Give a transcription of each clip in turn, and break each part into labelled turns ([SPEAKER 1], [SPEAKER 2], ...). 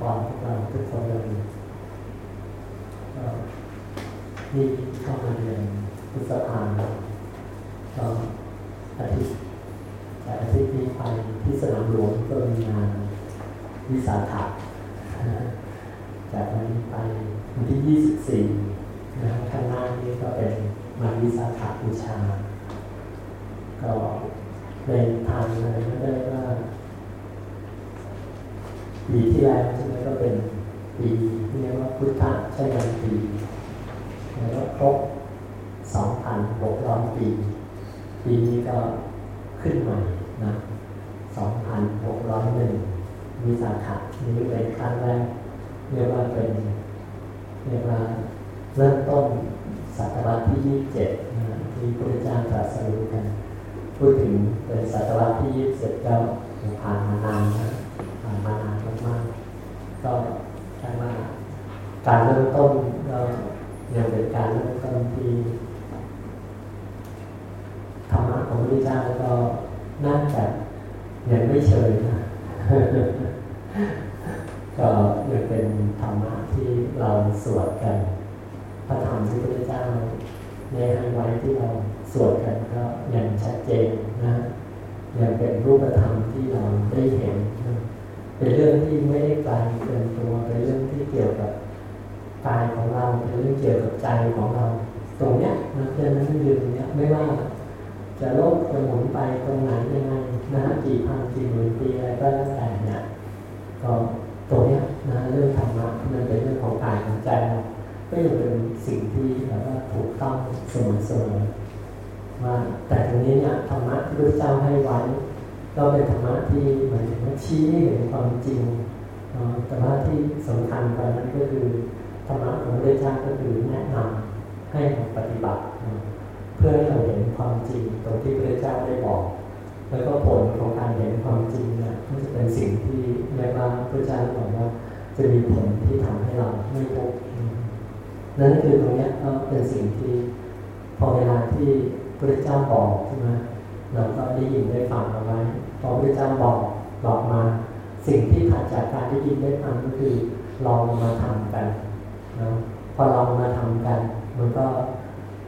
[SPEAKER 1] พรพวกเราทุกคนเลยนี่เข้ามาเรียนพุทธภาก็อาทิตย์จากอาทิตย์นี้ไปที่สนามหลวงก็มีงานวิสาขะจากนั้นไปวันที่ 24นะข้างหน้านี้ก็เป็นมาวิสาขบูชา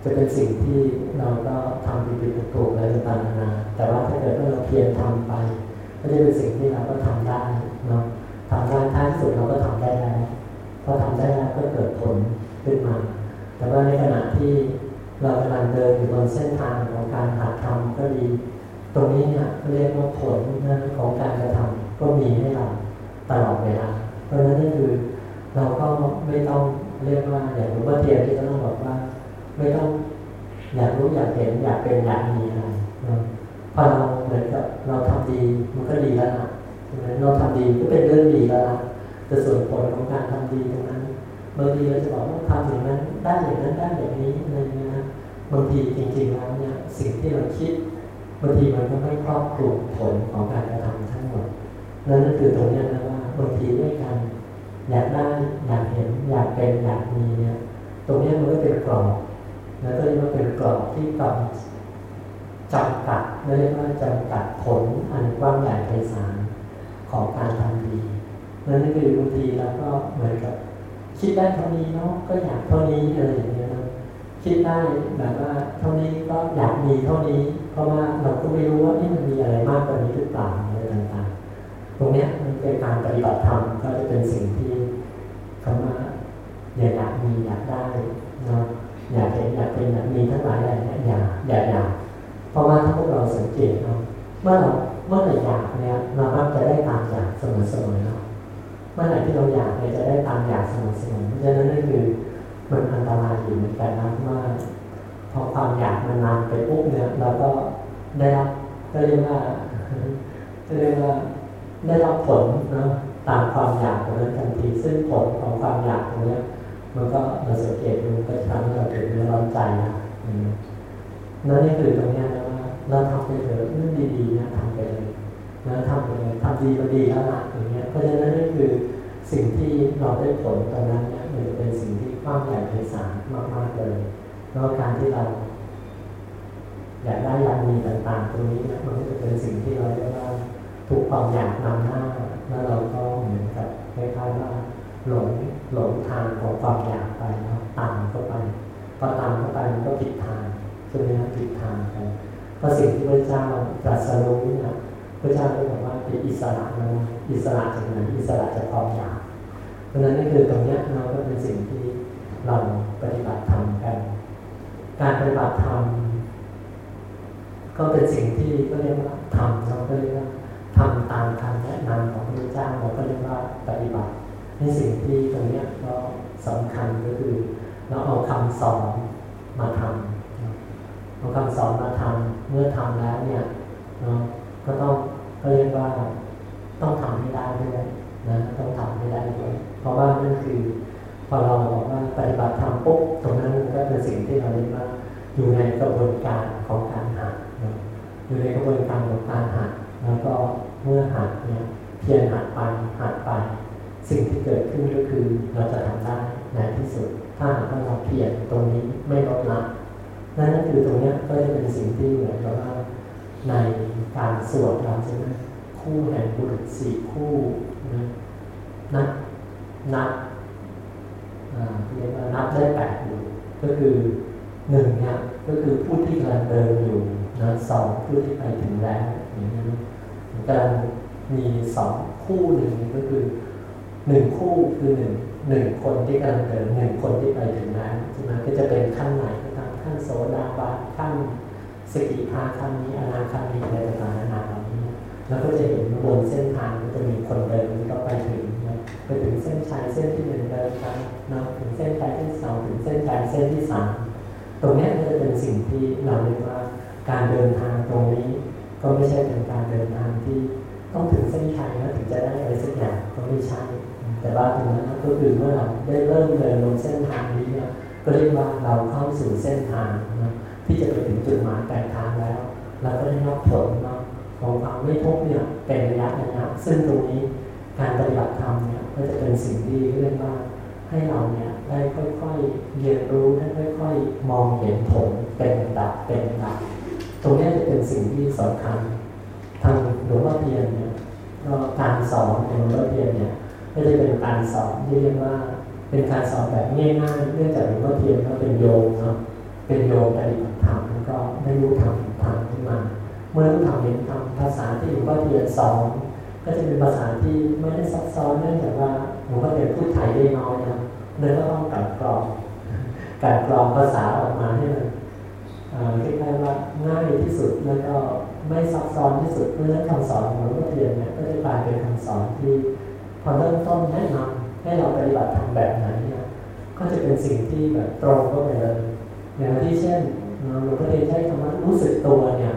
[SPEAKER 1] จะเป็นสิ่งที่เราก็ทำผิดๆถูกๆอะไรต่างๆนานาแต่ว่าถ้าเกิดว่าเราเพียรทำไป ก็จะเป็นสิ่งที่เราก็ทำได้เนาะทำได้ท้ายสุดเราก็ทำได้แล้วพอทำได้แล้วก็เกิดผลขึ้นมา แต่ว่าในขณะที่เรากำลังเดินอยู่บนเส้นทางของการหาธรรมก็ดี ตรงนี้เนี่ยเรียกว่าผลของการกระทำก็มีให้เราตลอดเวลาเพราะฉะนั้นนี่คือเราก็ไม่ต้องเรียกว่าอย่างหลวงพ่อเทียนที่ต้องบอกว่า ไม่ต้องอยากรู้อยากเห็นอยากเป็นอยากมีอะไรพอเราเหมือนกับเราทำดีมันก็ดีแล้วนะเราทำดีก็เป็นเรื่องดีแล้วนะแต่ส่วนผลของการทำดีตรงนั้นบางทีเราจะบอกว่าทำอย่างนั้นได้อย่างนั้นได้อย่างนี้อะไรเงี้ยนะบางทีจริงๆแล้วเนี่ยสิ่งที่เราคิดบางทีมันก็ไม่ครอบคลุมผลของการกระทำทั้งหมดนั่นคือตรงนี้นะว่าบางทีด้วยกันอยากได้อยากเห็นอยากเป็นอยากมีเนี่ยตรงนี้มันก็เป็นกรอบ แล้วก็เรียกว่าเป็นกรอบที่กำจำกัดเรียกว่าจำกัดผลอันกว้างใหญ่ไพศาลของการทำดีนั่นคือบางทีเราก็เหมือนกับ คิดได้เท่านี้เนาะก็อยากเท่านี้อะไรอย่างเงี้ยนะคิดได้แบบว่าเท่านี้ก็อยากมีเท่านี้ เพราะว่าเราก็ไม่รู้ว่านี่มันมีอะไรมากกว่านี้หรือเปล่าอะไรต่างๆตรงเนี้ยมันเป็นการปฏิบัติธรรมก็จะเป็นสิ่งที่คำว่าอยากมีอยากได้เนาะ อยากเห็นอยากเป็นอยากมีทั้งหลายแหล่อยากอยากอยากเพราะว่าถ้าพวกเราสังเกตเนาะเมื่อเราเมื่อไหร่อยากเนี่ยเรามักจะได้ตามอยากเสมอๆเนาะเมื่อไหร่ที่เราอยากเนี่ยจะได้ตามอยากเสมอๆเพราะฉะนั้นนั่นคือมันอันตรายอยู่เหมือนกันนะว่าพอความอยากมันนานไปปุ๊บเนี่ยเราก็ได้รับก็เรียกว่าก็เรียกว่าได้รับผลเนาะตามความอยากของนั้นทันทีซึ่งผลของความอยากตรงนี้ มันก็เราสังเกตดูก็ทำให้เราถึงร้อนใจนะนั่นนี่คือตรงนี้นะว่าเราทำไปเถอะเรื่องดีๆนะทำไปเลยนะทำไปเลยทำดีก็ดีแล้วละอย่างเงี้ยเพราะฉะนั้นนี่คือสิ่งที่เราได้ผลตอนนั้นเนี่ยมันจะเป็นสิ่งที่กว้างใหญ่ไพศาลมากๆเลยแล้วการที่เราอยากได้ยามีต่างๆตรงนี้นะมันก็จะเป็นสิ่งที่เราเรียกว่าถูกความอยากนำหน้าแล้วเราก็เหมือนกับคล้ายๆว่าหลง หลงทางของความอยากไปแล้วตามเข้าไปพอตามเข้าไปมันก็ผิดทางใช่ไหมครับผิดทางไปพราะสิ่งที่พระเจ้าตรัสรู้นะพระเจ้าก็บอกว่าเป็นอิสระนะอิสระจากไหนอิสระจากความอยากเพราะฉะนั้นนี่คือตรงนี้เราก็เป็นสิ่งที่เราปฏิบัติธรรมกัน การปฏิบัติธรรมก็เป็นสิ่งที่ก็เรียกว่าทำเราก็เรียกว่าทำตามคำแนะนำของพระเจ้าเราก็เรียกว่าปฏิบัติ ในสิ่งที่ตรงนี้ก็สำคัญก็คือ เราเอาคำสอนมาทำเอาคำสอนมาทำเมื่อทำแล้วเนี่ยเนาะก็ต้องก็เรียกว่าต้องทำให้ได้ด้วยนะต้องทำให้ได้ด้วยเพราะว่านั่นคือ พอเราบอกว่าปฏิบัติธรรมปุ๊บตรงนั้นก็เป็นสิ่งที่เราเรียกว่าอยู่ในกระบวนการของการหัดอยู่ในกระบวนการของการหัดแล้วก็เมื่อหัดเนี่ยเพียรหัดไปหัดไป สิ่งที่เกิดขึ้นก็คือเราจะทำได้ในที่สุด ถ้าหากว่าเราเพียรตรงนี้ไม่ลดละนั่นก็คือตรงนี้ก็จะเป็นสิ่งที่เหมือนกับว่าในการสวดเราใช่ไหมคู่แห่งบุรุษสี่คู่นะนับนับเรียกว่านับได้แปดอยู่ก็คือหนึ่งเนี่ยก็คือผู้ที่กำลังเดินอยู่นะสองผู้ที่ไปถึงแล้วอย่างนี้กำลังมีสองคู่หนึ่งก็คือ หนึ่งคู่คือหนึ่งหนึ่งคนที่กำลังเดินหนึ่งคนที่ไปถึงแล้วใช่ไหมก็จะเป็นขั้นไหนก็ตามขั้นโสดาบันขั้นสกิทาขั้นนี้อนาคามีอะไรต่างๆนานาเหล่านี้แล้วก็จะเห็นบนเส้นทางก็จะมีคนเดินก็ไปถึงไปถึงเส้นชัยเส้นที่หนึ่งเดินไปนะถึงเส้นชัยที่สองถึงเส้นชัยเส้นที่สามตรงนี้ก็จะเป็นสิ่งที่เราเรียกว่าการเดินทางตรงนี้ ก็ไม่ใช่เป็นการเดินทางที่ต้องถึงเส้นชัยแล้วถึงจะได้อะไรสักอย่างก็ไม่ใช่ แต่ว่าตรงนั้นก็คือเมื่อเราได้เริ่มเดินลงเส้นทางนี้เนี่ยก็เรียกว่าเราเข้าสู่เส้นทางนะที่จะไปถึงจุดหมายปลายทางแล้ว เราก็ได้รับผลเนาะของความไม่ทุกข์เนี่ยเป็นระยะระซึ่งตรงนี้การปฏิบัติธรรมเนี่ยก็จะเป็นสิ่งที่เรียกว่าให้เราเนี่ยได้ค่อยๆเรียนรู้ได้ค่อย ๆ มองเห็นผลเป็นดับเป็นดับตรงนี้จะเป็นสิ่งที่สำคัญทางหลวงพ่อเพียรเนี่ยก็การสอนของหลวงพ่อเพียรเนี่ย ก็จะเป็นการสอนที่เรียกว่า เป็นการสอนแบบง่ายๆเนื่องจากหลวงพ่อเพียรก็เป็นโยมเนาะเป็นโยมปฏิบัติธรรมแล้วก็ได้รู้ธรรมธรรมขึ้นมา เมื่อรู้ธรรมเห็นธรรมภาษาที่หลวงพ่อเพียรสอนก็จะเป็นภาษาที่ไม่ได้ซับซ้อนเนื่องจากว่าหลวงพ่อเพียรพูดไทยได้น้อยนะเลยก็ต้องกัดกรองกัดกรองภาษาออกมาให้มันคล้ายๆว่าง่ายที่สุดแล้วก็ไม่ซับซ้อนที่สุดเพราะฉะนั้นคำสอนของหลวงพ่อเทียนเนี่ยก็จะกลายเป็นคำสอนที่ พอเริ่มต้นแนะนำให้เราปฏิบัติทำแบบไหนเนี่ยก็จะเป็นสิ่งที่แบบตรงก็ไปเลยอย่างที่เช่นหลวงพ่อเทียใช้คำว่ารู้สึกตัวเนี่ย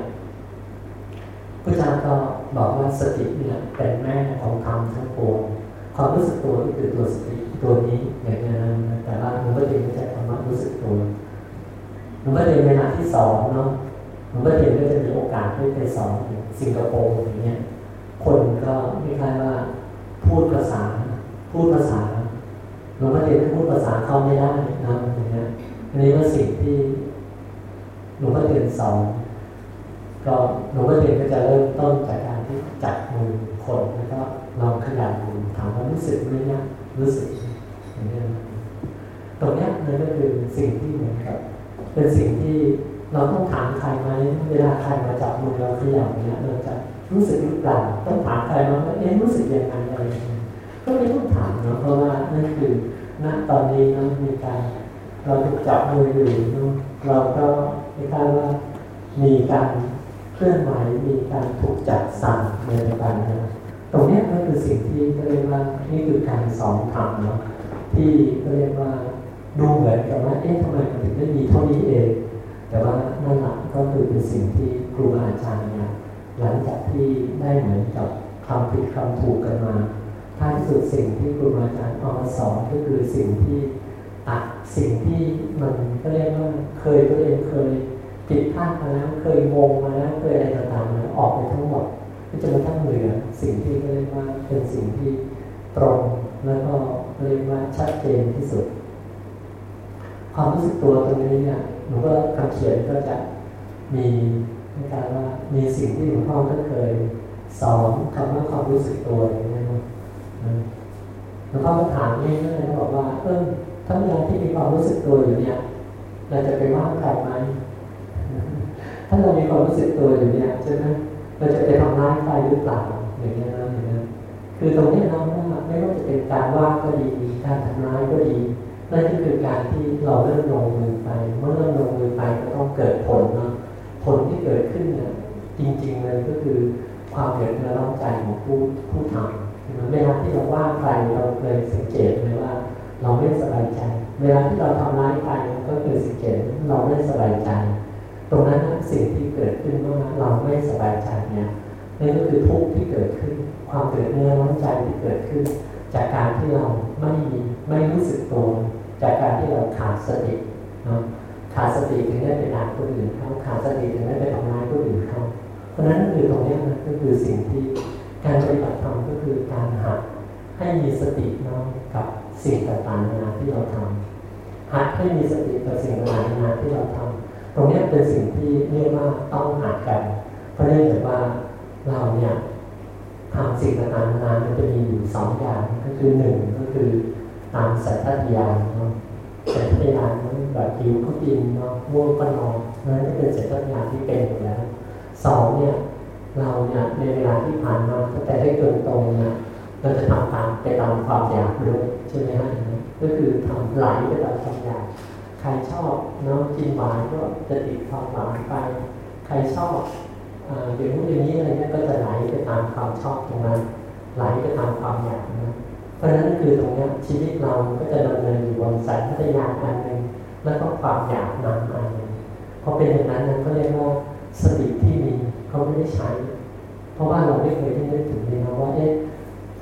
[SPEAKER 1] พระอาจารย์ก็บอกว่าสติเนี่ยเป็นแม่ของธรรมทั้งปวงความรู้สึกตัวคือตัวสติตัวนี้อย่างนี้นะแต่ว่าหลวงพ่อเทียนไม่ใช่คำว่ารู้สึกตัวหลวงพ่อเทียนเวลาที่สอนเนาะหลวงพ่อเทียก็จะมีโอกาสได้ไปสอนสิงคโปร์อย่างเงี้ยคนก็ไม่คล้ายว่า พูดภาษา พูดภาษาหลวงพ่อเทียนพูดภาษาเขาไม่ได้นะอย่างเงี้ยอันนี้ก็สิ่งที่หลวงพ่อเทียนสอนก็หลวงพ่อเทียนก็จะเริ่มต้นจากการที่จับมือคนแล้วก็ลองขยับมือถามว่ารู้สึกไหมเนี่ยรู้สึกอย่างนี้ตรงนี้นั่นก็คือสิ่งที่เหมือนกับเป็นสิ่งที่เราต้องถามใครไหมเวลาใครมาจับมือเราขยับเนี้ยเราจะ รู้สึกหรือเปล่าต้องถามใครมาว่าเอ๊ะรู้สึกยังไงอะไรก็ไม่ต้องถามเนาะเพราะว่านั่นคือณตอนนี้นะมีการเราถูกจับมืออยู่เนาะเราก็ไม่คาดว่ามีการเคลื่อนไหวมีการถูกจัดสั่งในการนะตรงนี้ก็คือสิ่งที่เรียกว่านี่คือการสอนธรรมเนาะที่เรียกว่าดูเหมือนกับว่าเอ๊ะทำไมมันถึงได้มีเท่านี้เอง แต่ว่านั่นแหละก็คือเป็นสิ่งที่ครูอาจารย์ หลังจากที่ได้เหมือนกับคำผิดคำถูกกันมาท้ายสุดสิ่งที่ครูอาจารย์เอามาสอนก็คือสิ่งที่ตัดสิ่งที่มันก็เรียกว่าเคยตัวเองเคยผิดพลาดมาแล้วเคยงงมาแล้วเคยอะไรต่างๆมาออกไปทั้งหมดก็จะมาทั้งเหลือสิ่งที่เรียกว่าเป็นสิ่งที่ตรงแล้วก็เรียกว่าชัดเจนที่สุด ความรู้สึกตัวตรงนี้เนี่ยหนูก็คำเขียนก็จะมี ในการว่ามีสิ่งที่หลวงพ่อก็เคยสอนคำว่าความรู้สึกตัวอย่างนี้นะหลวงพ่อก็ถามง่ายๆบอกว่าเออถ้าเวลาที่มีความรู้สึกตัวอยู่เนี่ยเราจะไปว่าใครไหมถ้าเรามีความรู้สึกตัวอยู่เนี่ยใช่ไหมเราจะไปทำร้ายใครหรือเปล่าอย่างเงี้นะอย่างเงี้คือตรงนี้เราว่าไม่ว่าจะเป็นการว่าก็ดีการทำร้ายก็ดีนั่นก็คือการที่เราเริ่มลงมือไปเมื่อเริ่มลงมือไปก็ต้องเกิดผลเนาะ ผลที่เกิดขึ้นเนี่ยจริงๆเลยก็คือความเดือดร้อนใจของผู้ผู้ทำเวลาที่เราว่าใครเราเคยสังเกตไหมว่า เราไม่สบายใจ เวลาที่เราทำร้ายใครก็คือสังเกตเราไม่สบายใจ ตรงนั้นสิ่งที่เกิดขึ้นเมื่อเราไม่สบายใจเนี่ยนั่นก็คือทุกข์ที่เกิดขึ้น ความเกิดเนื้อร้อนใจที่เกิดขึ้น จากการที่เราไม่ไม่รู้สึกตัวจากการที่เราขาดสติ ขาดสติถึงได้ไปด่าคนอื่นเขาขาดสติถึงได้ไปทำร้ายคนอื่นเขาเพราะนั้นคือตรงนี้นะก็คือสิ่งที่การปฏิบัติธรรมก็คือการหัดให้มีสติน้องกับสิ่งต่างๆนาที่เราทำหัดให้มีสติกับสิ่งต่างๆนาที่เราทำตรงนี้เป็นสิ่งที่เรียกว่าต้องหัดกัน เพราะเนื่องจากว่าเราเนี่ยทำสิ่งต่างๆนามันจะมีอยู่สองอย่างก็คือหนึ่งก็คือตามสัญชาตญาณเนาะสัญชาตญาณ แบบหิวก็กินเนาะง่วงก็นอนนั่นก็เป็นสัญชาตญาที่เป็นอยู่แล้วสองเนี่ยเราเนี่ยในเวลาที่ผ่านมาตั้งแต่ได้เกินตรงเนี่ยเราจะทำตามไปตามความอยากด้ใช่ไหมฮะก็คือทำไหลไปตามความอยากใครชอบเนาะกินหวานก็จะติดความหวานไปใครชอบอย่างนู้นอย่างนี้อะไรเนี่ยก็จะไหลไปตามความชอบตรงนั้นไหลไปตามความอยากนะเพราะฉะนั้นคือตรงนี้ชีวิตเราก็จะดำเนินอยู่บนสัญชาตญาณอันหนึ่ง แล้วก็ความอยากนำอันหนึ่งพอเป็นอย่างนั้นนั้นก็เรียกว่าสติที่มีเขาไม่ได้ใช้ เพราะว่าเราไม่เคยได้นึกถึงเลยนะว่าเอ๊ะ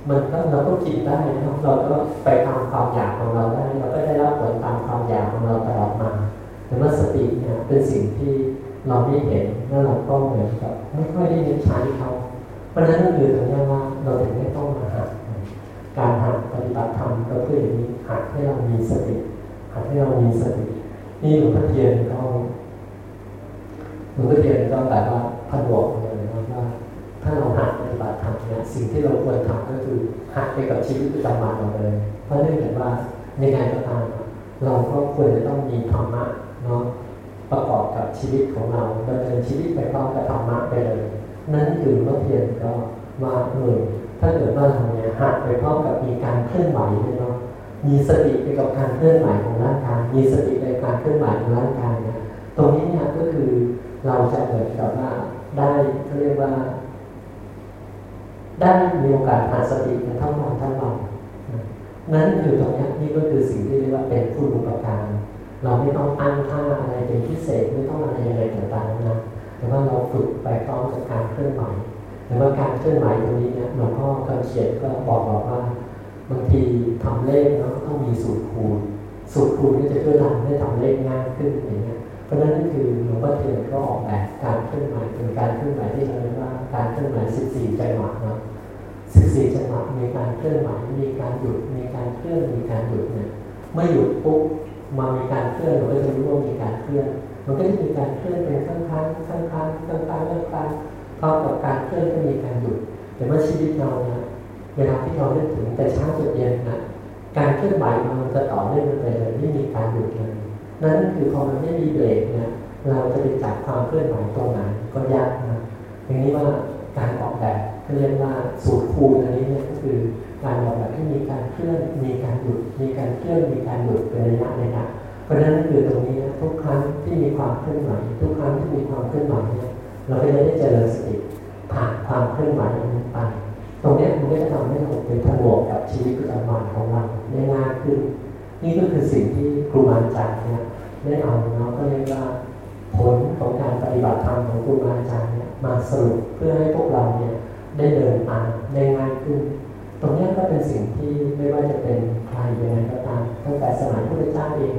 [SPEAKER 1] มันก็เราก็กินได้นะเราก็ไปตามความอยากของเราได้ เราก็ได้รับผลตามความอยากของเราตลอดมา แต่ว่าสติเนี่ยเป็นสิ่งที่เราไม่เห็นแล้วเราก็เหมือนกับไม่ค่อยได้นึกใช้เขาเพราะฉะนั้นก็คือตรงนี้ว่าเราถึงไม่ต้องมาหัดการหัดปฏิบัติธรรมก็เพื่ออย่างนี้หัดให้เรามีสติ หัดให้เรามีสตินี่หลวงพ่อเทียนเขาหลวงพ่อเทียนก็แบบว่าผนวกเลยนะว่า ถ้าเราหัดปฏิบัติธรรมเนี่ยสิ่งที่เราควรทำก็คือหัดไปกับชีวิตประจำวันเราเลย เพราะเนื่องจากว่าในงานก็ตามเราก็ควรจะต้องมีธรรมะเนาะประกอบกับชีวิตของเราดำเนินชีวิตไปพร้อมกับธรรมะไปเลย นั่นคือเมื่อเพียนก็ว่าเออถ้าเกิดว่าเราเนี่ยหัดไปพร้อมกับมีการเคลื่อนไหวเนาะ มีสติไปกับการเคลื่อนไหวของร่างกายมีสติในการเคลื่อนไหวของร่างกายเนี่ยตรงนี้เนี่ยก็คือเราจะเหมือนกับว่าได้เขาเรียกว่า ได้มีโอกาสหานสติทั้งวันทั้งวันนั้นคือตรงนี้นี่ก็คือสิ่งที่เรียกว่าเป็นคุณูปการ เราไม่ต้องตั้งท่าอะไรเป็นพิเศษไม่ต้องอะไรอะไรต่างๆนะแต่ว่าเราฝึกไปพร้อมกับการเคลื่อนไหวแต่ว่าการเคลื่อนไหวตรงนี้เนี่ยหลวงพ่อคำเขียนก็บอกบอกว่า บางทีทำเลขเนาะต้องมีสูตรคูณ สูตรคูณก็จะช่วยทำให้ทำเลขง่ายขึ้นอย่างเงี้ยเพราะฉะนั้นคือหลวงพ่อเทียนก็ออกแบบการเคลื่อนไหวเป็นการเคลื่อนไหวที่เราเรียกว่าการเคลื่อนไหว14 จังหวะเนาะ14 จังหวะมีการเคลื่อนไหวมีการหยุดมีการเคลื่อนมีการหยุดเนี่ยเมื่อหยุดปุ๊บมามีการเคลื่อนเราก็จะรู้ว่ามีการเคลื่อน มันก็จะมีการเคลื่อนเป็นข้างๆข้างๆข้างๆข้างๆข้างๆข้างพร้อมกับการเคลื่อนก็มีการหยุดแต่ว่าชีวิตเราเนี่ย เวลาที่เราเล่นถึงแต่เช้าจนเย็นนะการเคลื่อนไหวมันจะต่อเนื่องไปเลยไม่มีการหยุดเลยนั่นคือพอมันไม่มีเบรกเนี่ยเราจะไปจับความเคลื่อนไหวตรงไหนก็ยากนะอย่างนี้ว่าการออกแบบเขาเรียกว่าสูตรคูณอันนี้เนี่ยก็คือการออกแบบที่มีการเคลื่อนมีการหยุดมีการเคลื่อนมีการหยุดเป็นระยะระยนะเพราะฉะนั้นคือตรงนี้ทุกครั้งที่มีความเคลื่อนไหวทุกครั้งที่มีความเคลื่อนไหวเนี่ยเราก็จะได้เจริญสติผ่านความเคลื่อนไหวนั้นไป ตรงนี้มันก็จะทำให้เราเป็นผนวกกับชีวิตประจำวันของเราได้ง่ายขึ้น นี่ก็คือสิ่งที่ครูบาอาจารย์เนี่ยได้เอาเนาะก็เรียกว่าผลของการปฏิบัติธรรมของครูบาอาจารย์เนี่ยมาสรุปเพื่อให้พวกเราเนี่ยได้เดินตามได้ง่ายขึ้น ตรงนี้ก็เป็นสิ่งที่ไม่ว่าจะเป็นใครยังไงก็ตามตั้งแต่สมัยพระเจ้าเอง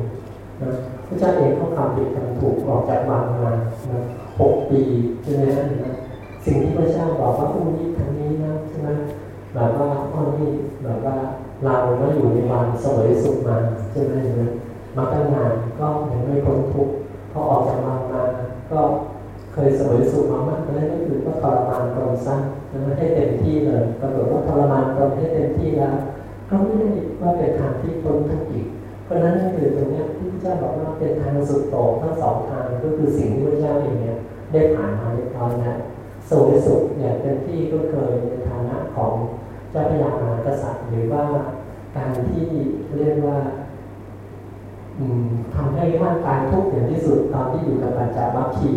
[SPEAKER 1] นะพระเจ้าเองเขาทำผิดทำถูกออกจากวังมาหกปีใช่ไหมนะ สิ่งที่พระเจ้าบอกว่าอุ้นี้ทางนี้นะใช่ไหมแบบว่าอ้อนี่แบบว่าเราก็อยู่ในวันสวยสุขมาใช่ไหมมาตั้งนานก็ยังไม่พ้นทุกข์พอออกจากวังมาก็เคยสวยสุขมามากนั่นก็คือก็ทรมานตรงสั้นนะให้เต็มที่เลยปรากฏว่าทรมานตรงให้เต็มที่แล้วก็ไม่ได้ว่าเป็นทางที่พ้นทุกข์อีก เพราะนั้นคือตรงนี้ที่พระเจ้าบอกว่าเป็นทางสุดโต่งทั้งสองทางก็คือสิ่งที่พระเจ้าเองเนี่ยได้ผ่านมาเรียบร้อยแล้ว สูงสุดเนี่ยเป็นที่ก็เคยในฐานะของเจ้าพระยามหากษัตริย์หรือว่าการที่เรียกว่าทำให้ร่างกายทุกข์อย่างที่สุดตอนที่อยู่กับปัญจวัคคี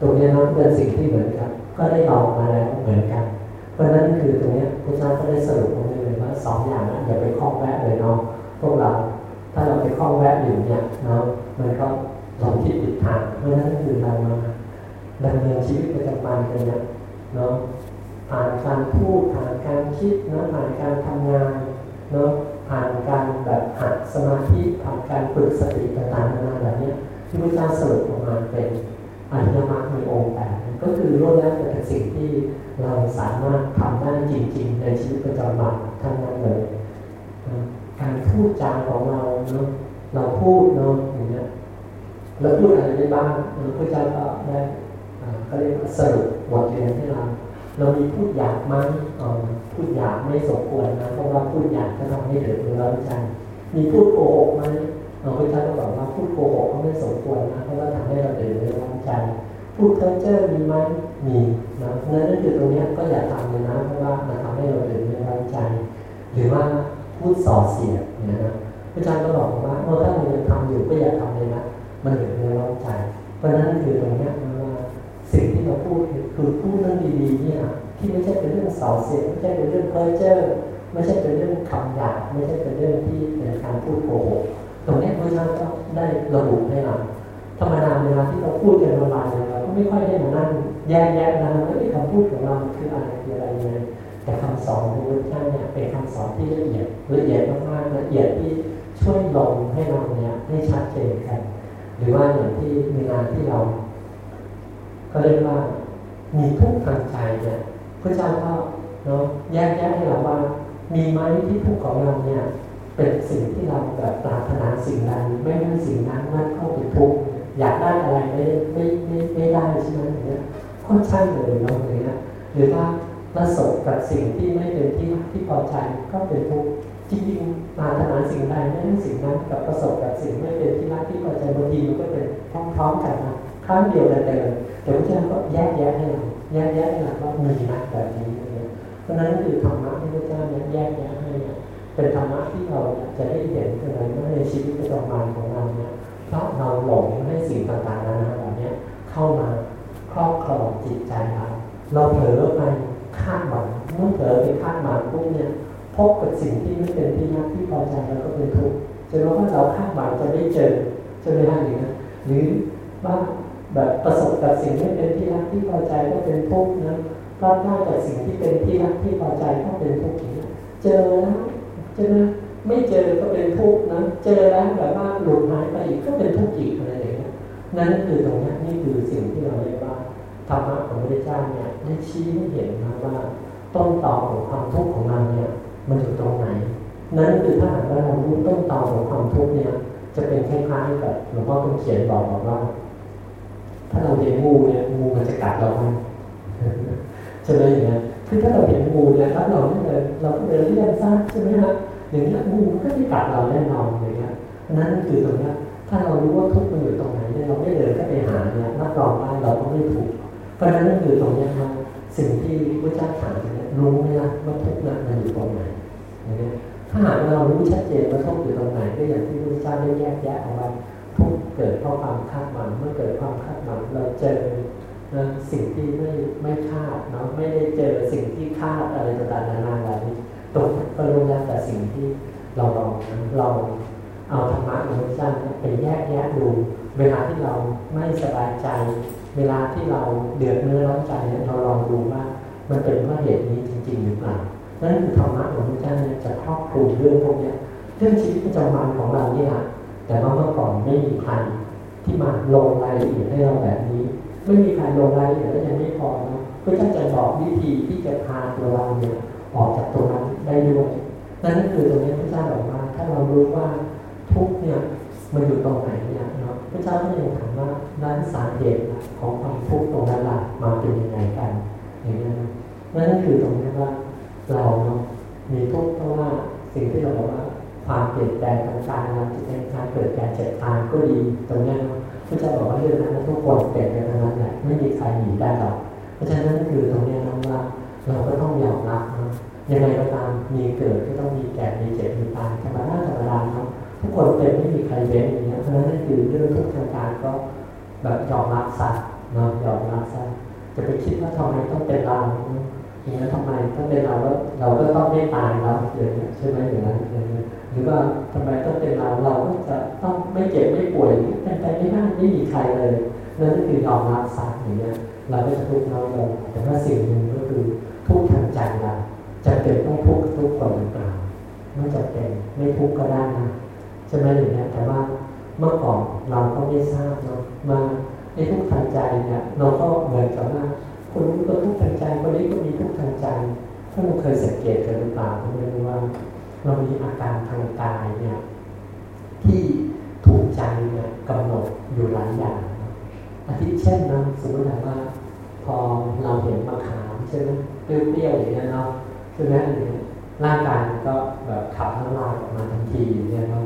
[SPEAKER 1] ตรงนี้นั้นเป็นสิ่งที่เหมือนกัน ก็ได้ลองมาแล้วเหมือนกัน เพราะนั้นคือตรงนี้พระเจ้าก็ได้สรุปตรงนี้เลยว่าสองอย่างนั้นอย่าไปคล้องแวะเลยเนาะพวกเราถ้าเราไปคล้องแวะอยู่เนี่ยเนาะมันก็หลงทิศติดทางเพราะนั้นคือเรามา ดำเนินชีวิตประจำวันกันเนี่ยเนาะผ่านการพูดผ่านการคิดนะผ่านการทำงานเนาะผ่านการแบบหัดสมาธิผ่านการฝึกสติต่างๆนานาแบบนี้ที่พระเจ้าสรุปออกมาเป็นอริยมรรคมีองค์แปดก็คือรู้แล้วเป็นสิ่งที่เราสามารถทำได้จริง ๆ ในชีวิตประจำวันทั้งนั้นเลยการพูดจาของเราเนาะเราพูดเนาะอย่างเงี้ยเราพูดอะไรได้บ้างพระเจ้าก็ได้ ก็เรียกสรุปบทเรียนให้เราเรามีพูดหยาบไหมพูดหยาบไม่สมควรนะเพราะว่าพูดหยาบก็ทำให้เดือดร้อนใจมีพูดโกหกไหมพระเจ้าก็บอกว่าพูดโกหกก็ไม่สมควรนะเพราะว่าทำให้เราเดือดร้อนใจพูดเพ้อเจ้อมีไหมมีนะนั่นคือตรงนี้ก็อย่าทำเลยนะเพราะว่ามันทำให้เราเดือดร้อนใจ หรือว่าพูดส่อเสียดนะนะพระเจ้าก็บอกว่าเมื่อถ้าเรายังทำอยู่ก็อย่าทำเลยนะมันเดือดร้อนใจ เพราะนั้นคือตรงนี้ สิ่งที่เราพูดคือพูดเรื่องดีๆเนี่ยที่ไม่ใช่เป็นเรื่องเสาเสียไม่ใช่เป็นเรื่องเพ้อเจ้อไม่ใช่เป็นเรื่องคำหยาบไม่ใช่เป็นเรื่องที่เป็นการพูดโกหกตรงนี้พระเจ้าก็ได้ระบุให้เราธรรมดาเวลาที่เราพูดกันวันๆเราก็ไม่ค่อยได้มานั่งแยกแยะนะว่าคำพูดของเราคืออะไรคืออะไรยังไงแต่คำสอนของพระเจ้าเนี่ยเป็นคำสอนที่ละเอียดละเอียดมากๆละเอียดที่ช่วยลงให้เราเนี่ยได้ชัดเจนกัน หรือว่าอย่างที่เวลาที่เรา ก็เรียกว่ามีทุกข์ทางใจเนี่ยพระเจ้าก็เนาะแยกแยะให้เราว่า มีไหมที่ทุกข์ของเราเนี่ยเป็นสิ่งที่เราแบบปรารถนาสิ่งใดไม่ได้สิ่งนั้นนั่นเข้าไปทุกข์อยากได้อะไรไม่ไม่ไม่ไม่ได้ใช่ไหมอย่างเงี้ยก็ใช่เลยเนาะอย่างเงี้ยหรือว่าประสบกับสิ่งที่ไม่เป็นที่ที่พอใจก็เป็นทุกข์จริงๆปรารถนาสิ่งใดไม่ได้สิ่งนั้นกับประสบกับสิ่งไม่เป็นที่รักที่พอใจบางทีมันก็เป็นพร้อมๆกันนะ ครั้งเดียวกันเลยแต่พระเจ้าก็แยกแยะให้เราแยกแยะให้เราว่ามีนะแบบนี้เพราะนั้นคือธรรมะที่พระเจ้าเนี่ยแยกแยะให้เป็นธรรมะที่เราจะได้เห็นอะไรว่าในชีวิตประจำวันของเราเนี่ยเพราะเราหลงให้สิ่งต่างๆนานาแบบนี้เข้ามาครอบครองจิตใจเราเราเผลอไปคาดหวังเมื่อเผลอไปคาดหวังปุ๊บเนี่ยพบกับสิ่งที่ไม่เป็นที่นักที่พอใจแล้วก็เป็นทุกข์จะรู้ว่าเราคาดหวังจะได้เจอจะไม่ได้หรือหรือว่า แบบประสบกับสิ่งที่เป็นที่รักที่พอใจก็เป็นทุกข์นะพลาดพลาดจากสิ่งที่เป็นที่รักที่พอใจก็เป็นทุกข์เจอแล้วเจอไม่เจอก็เป็นทุกข์นะ เจอแล้วแบบว่าหลุดหายไปอีกก็เป็นทุกข์อีกอะไรอย่างเงี้ยนั่นคือตรงนี้นี่คือสิ่งที่เราเรียกว่าธรรมะของพระเจ้าเนี่ยได้ชี้ให้เห็นนะว่า ต้นตอของความทุกข์ของเราเนี่ยมันอยู่ตรงไหน นั่นคือถ้าหากว่าเรารู้ต้นตอของความทุกข์เนี่ยจะเป็นคล้ายๆกับหลวงพ่อต้องเขียนบอกบอกว่า ถ้าเราเห็นงูเนี่ยงูมันจะกัดเราไหมใช่ไหมอย่างเงี้ยคือถ้าเราเห็นงูเนี่ยรับเราเนี่ยเราก็เดินเลี่ยงซะใช่ไหมฮะอย่างนี้งูก็จะกัดเราแน่นอนอย่างเงี้ยนั่นคือตรงนี้ถ้าเรารู้ว่าทุกข์มันอยู่ตรงไหนเนี่ยเราไม่เดินก็ไปหาเนี่ยรับรองว่าเราก็ไม่ถูกเพราะฉะนั้นนั่นคือตรงนี้ครับสิ่งที่พระเจ้าถามเนี่ยรู้ไหมล่ะว่าทุกข์นั้นมันอยู่ตรงไหนอย่างเงี้ยถ้าหากเรารู้ชัดเจนว่าทุกข์อยู่ตรงไหนก็อย่างที่พระเจ้าได้แยกแยะเอาไว้ เกิดเพราะความคาดหวังเมื่อเกิดความคาดหวังเราเจอนะสิ่งที่ไม่ไม่คาดเนาะไม่ได้เจอสิ่งที่คาดอะไรต่างๆนานาเหล่านี้ตรงก็รู้แล้วแต่สิ่งที่เราลองเราเอาธรรมะของพระเจ้าไปแยกแยะดู เวลาที่เราไม่สบายใจ เวลาที่เราเดือดเนื้อร้อนใจเราลองดูว่า มันเป็นเพราะเหตุนี้จริงๆหรือเปล่านั่นคือธรรมะของพระเจ้าจะครอบคลุมเรื่องพวกนี้เรื่องชีวิตประจำวันของเราเนี่ย แต่ว่าเมื่อก่อนไม่มีใครที่มาลงรายละเอียดให้เราแบบนี้ ไม่มีใครลงรายละเอียดแล้วยังไม่พอนะพระเจ้าจะบอกวิธีที่จะพาตัวเราเนี่ยออกจากตรงนั้นได้ด้วยนั่นคือตรงนี้พระเจ้าบอกว่า ถ้าเรารู้ว่าทุกเนี่ยมันอยู่ตรงไหนเนี่ยเนาะพระเจ้าก็ยังถามว่าด้านสาเหตุของความทุกข์ตรงนั้นล่ะมาเป็นยังไงกันอย่างนี้นะนั่นคือตรงนี้ว่าเราเนาะมีทุกข์เพราะว่าสิ่งที่เราบอกว่า ความเปลี่ยนแปลงทางการงานะเป็นการเกิดการเจ็บตายก็ดีตรงนี้พระเจ้าบอกว่าเรื่องนั้นทุกคนเป็นกันทั้งนั้นแหละไม่มีใครหนีได้หรอกเพราะฉะนั้นคือตรงนี้นะว่าเราก็ต้องยอมรับนะยังไงก็ตามมีเกิดก็ต้องมีแก่มีเจ็บมีตายธรรมดาธรรมดาเนาะทุกคนเป็นไม่มีใครเว้นอย่างเงี้ยเพราะฉะนั้นนั่นคือเรื่องทุกทางการก็แบบยอมรับซะเนาะยอมรับซะจะไปคิดว่าทำไมต้องเป็นเราอย่างนี้ทำไมต้องเป็นเราแล้วเราก็ต้องไม่ตายเราอย่างนี้ใช่ไหมอย่างนั้นอย่างนี้ หรือว่าทำไมต้องเป็นเราเราก็จะต้องไม่เจ็บไม่ป่วยเป็นไปไม่ได้ไม่มีใครเลยนั่นก็คือยอมรับซะอย่างเงี้ยเราก็จะทุกข์น้อยลงแต่ว่าสิ่งหนึ่งก็คือทุกข์ทางใจเราจะเป็นต้องทุกข์ทุกคนหรือเปล่าไม่จำเป็นไม่ทุกข์ก็ได้นะใช่ไหมอย่างนี้ยแต่ว่าเมื่อก่อนเราก็ไม่ทราบเนาะมาในทุกข์ทางใจเนี่ยเราก็เหมือนกับว่าคนนี้ก็ทุกข์ทางใจคนนี้ก็มีทุกข์ทางใจถ้าเราเคยสังเกตกันหรือเปล่าไม่รู้ว่า เรามีอาการทางกายเนี่ยที่ถูกใจเนี่ยกำหนดอยู่หลายอย่างอาทิเช่นนะสมมติว่า พอเราเห็นมะขามใช่ไหมเปรี้ยวๆอย่างเงี้ยเนาะใช่ไหมร่างกายก็แบบขับน้ำลายออกมาทันทีอย่างเงี้ยเนาะ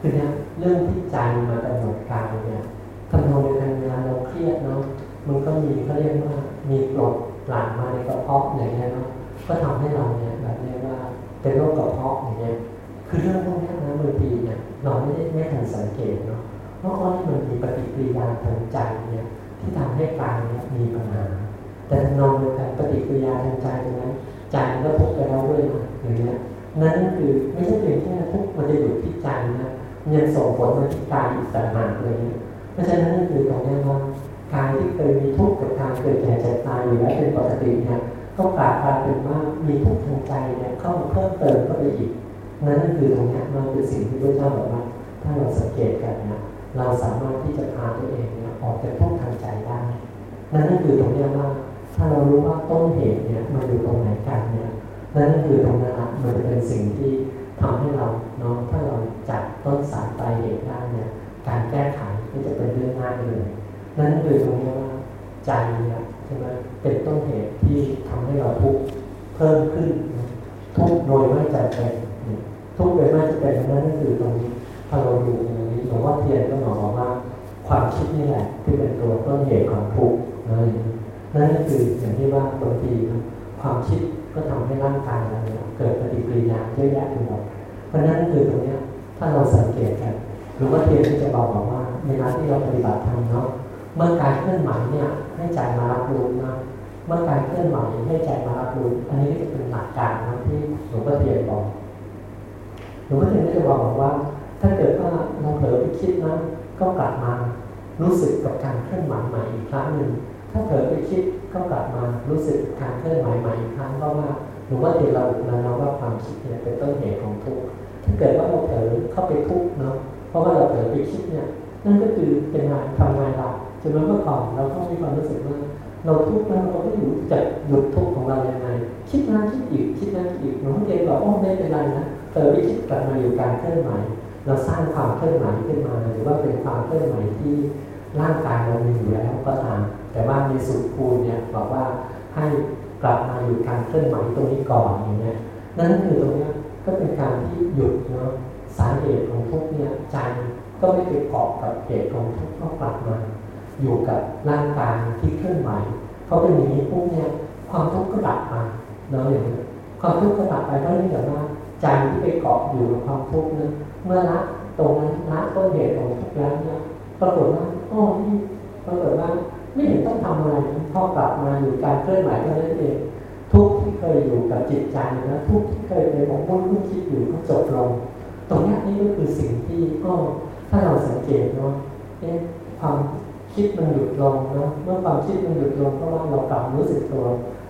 [SPEAKER 1] คือเนี่ยเรื่องที่ใจมากำหนดกายเนี่ยทำนองในทางงานเราเครียดเนาะมันก็มีเขาเรียกว่ามีกรดหลั่งมาในกระเพาะอย่างเงี้ยเนาะก็ทำให้เราเนี่ยแบบเรียกว่า เป็นโรคกระเพาะอย่างเงี้ยคือเรื่องพวกนี้นะบางทีเนี่ยเราไม่ได้ไม่ทันสังเกตเนาะเพราะว่ามันมีปฏิกิริยาทางใจเนี่ยที่ทำให้กายเนี่ยมีปัญหา แต่นองเดียวกันปฏิกิริยาทางใจตรงนั้นใจมันก็ทุกข์ไปแล้วด้วยนะอย่างเงี้ยนั่นคือไม่ใช่เพียงแค่ทุกข์มันจะอยู่ที่ใจนะยังส่งผลมาที่กายอีกต่างหากเลยเพราะฉะนั้นนั่นคือตรงนี้ว่ากายที่เคยมีทุกข์กับการเกิดแก่เจ็บตายอยู่แล้วเป็นปกติเนี่ย ก็กลายเป็นว่ามีทุกข์ทางใจเนี่ยเข้ามาเพิ่มเติมเข้าไปอีกนั่นคือตรงนี้มันคือสิ่งที่พระเจ้าบอกว่า ถ้าเราสังเกตกันนะเราสามารถที่จะพาตัวเองเนี่ยออกจากทุกข์ทางใจได้นั่นคือตรงนี้ว่า ถ้าเรารู้ว่าต้นเหตุเนี่ยมันอยู่ตรงไหนกันเนี่ยนั่นคือตรงนั้นมันจะเป็นสิ่งที่ทำให้เราเนาะถ้าเราจับต้นสายปลายเหตุได้เนี่ยการแก้ไขก็จะเป็นเรื่องง่ายเลยนั่นคือตรงนี้ว่าใจเนี่ย ช่ไหมเป็นต้นเหตุที่ทำให้เราทุกข์เพิ่มขึ้น ทุกโดยไม่จำเป็นทุกโดยไม่จำเป็นนั่นก็คือตรงนี้ถ้าเราดูตรงนี้หลวงพ่อเทียนก็บอกว่า ความคิดนี่แหละที่เป็นตัวต้นเหตุของทุกข์นั่นก็คืออย่างที่ว่าบางทีความคิดก็ทำให้ร่างกายเราเกิดปฏิกิริยาเยอะแยะไปหมดเพราะนั้นคือตรงนี้ถ้าเราสังเกตกันหรือว่าเทียนจะบอกบอกว่าเวลาที่เราปฏิบัติธรรมเนาะ มื่อการเคลื่อนไหวเนี่ยให้ใจมารับรู้นะเมื่อการเคลื่อนไหวให้ใจมารับรู้อันนี้จะเป็นหลักการนะที่หลวงพ่อเทียนบอกหลวงพ่อเทียนก็จะบอกบอกว่า ถ้าเกิดว่าเราเผลอไปคิดนะก็กลับมารู้สึกกับการเคลื่อนไหวใหม่อีกครั้งหนึ่งถ้าเผลอไปคิดก็กลับมารู้สึกการเคลื่อนไหวใหม่อีกครั้งเพราะว่าหลวงพ่อเทียนเราเราว่าความคิดเนี่ยเป็นต้นเหตุของทุกข์ถ้าเกิดว่าเราเผลอเข้าไปทุกข์เนาะเพราะว่าเราเผลอไปคิดเนี่ยนั่นก็คือเป็นงานทำงานหลัก จนเมื่อก่อนเราก็มีความรู้สึกว่าเราทุกข์แล้วเราก็อยู่จะหยุดทุกข์ของเราอย่างไรคิดนั้นคิดอีกคิดนั้นอีกหลวงพ่อเทียนบอกโอ้ไม่เป็นไรนะเผลอไปคิดกลับมาอยู่การเคลื่อนไหวเราสร้างความเคลื่อนไหวขึ้นมาหรือว่าเป็นความเคลื่อนไหวที่ร่างกายเรามีอยู่แล้วก็ตามแต่ว่ามีสุภูเนี่ยบอกว่าให้กลับมาอยู่การเคลื่อนไหวตรงนี้ก่อนอย่างเงี้ยนั่นคือตรงนี้ก็เป็นการที่หยุดเนาะสาเหตุของทุกเนี่ยใจก็ไม่ไปเกาะกับเหตุของทุกก็กลับมา อยู่กับร่างกายที่เคลื่อนไหวเพราะเป็นอย่างนี้ปุ๊บเนี่ยความทุกข์ก็ดับมาเนาะอย่างนี้ความทุกข์ก็ดับไปเพราะนี่แบบว่าใจที่ไปเกาะอยู่กับความทุกข์นั้นเมื่อละตรงนั้นละต้นเหตุของทุกข์แล้วเนี่ยปรากฏว่าอ๋อนี่ปรากฏว่าไม่เห็นต้องทำอะไรพอกลับมาอยู่การเคลื่อนไหวเท่านั้นเองทุกที่เคยอยู่กับจิตใจนะทุกที่เคยไปมองมุ่งคิดอยู่ก็จบลง ตรงนี้นี่ก็คือสิ่งที่ก็ถ้าเราสังเกตเนาะความ คิดมันหยุดลงนะเมื่อความคิดมันหยุดลงเพราะว่าเรากลับรู้สึกตัว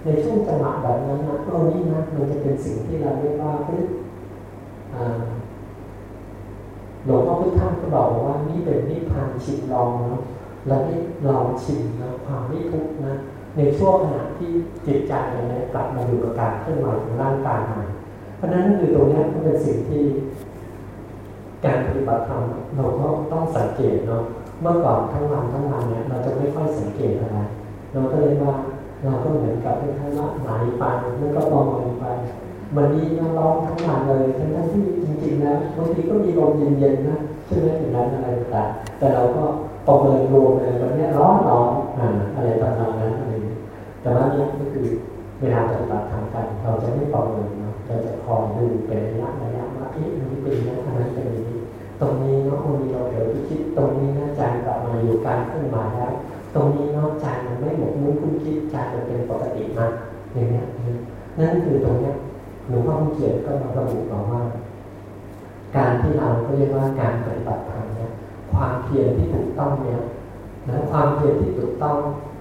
[SPEAKER 1] ในช่วงจังหวะแบบนั้นนะตรงนี้นะมันจะเป็นสิ่งที่เราเรียกว่าคือหลวงพ่อพุทธทาสก็บอกว่านี่เป็นนิพพานชิมลองเนาะเราได้ลองชิมนะความไม่ทุกข์นะในช่วงขณะที่จิตใจเนี่ยกลับมาอยู่กับการเคลื่อนไหวของร่างกายใหม่เพราะนั้นคือตรงนี้ก็เป็นสิ่งที่ การปฏิบัติธรรมเราก็ต้องสังเกตเนาะ เมื่อก่อนทั้งวันทั้งวันเนี่ยเราจะไม่ค่อยสังเกตอะไร เราก็เลยว่าเราก็เหมือนกับที่ท่านว่าไหลไปแล้วก็ลอยไปวันนี้ร้อนทั้งวันเลยทั้งที่จริงๆแล้วบางทีก็มีลมเย็นๆนะใช่ไหมอย่างนั้นอะไรต่างแต่เราก็ประเมินรวมเลยวันนี้ร้อนร้อนอะไรต่างๆนั้นอะไรแต่ว่านี้ก็คือเวลาปฏิบัติทางกันเราจะไม่ประเมินเนาะเราจะคอยดูเป็นระยะระยะว่าเอ๊ะนี้เป็นอย่างนั้นนั้นเป็นอย่างนี้ตรงนี้เนาะวันนี้เราเดี๋ยวไปคิดตรงนี้นะ อยู่การขึ้นมาแล้ว ตรงนี้เนาะใจมันไม่หมกมุ่งคุ้นคิดใจมันเป็นปกติมาอย่างเงี้ยนั่นคือตรงเนี้ยหลวงพ่อเขียนก็มาระบุบอกว่า การที่เราก็เรียกว่าการปฏิบัติธรรมเนี่ยความเพียรที่ถูกต้องเนี่ยและความเพียรที่ถูกต้อง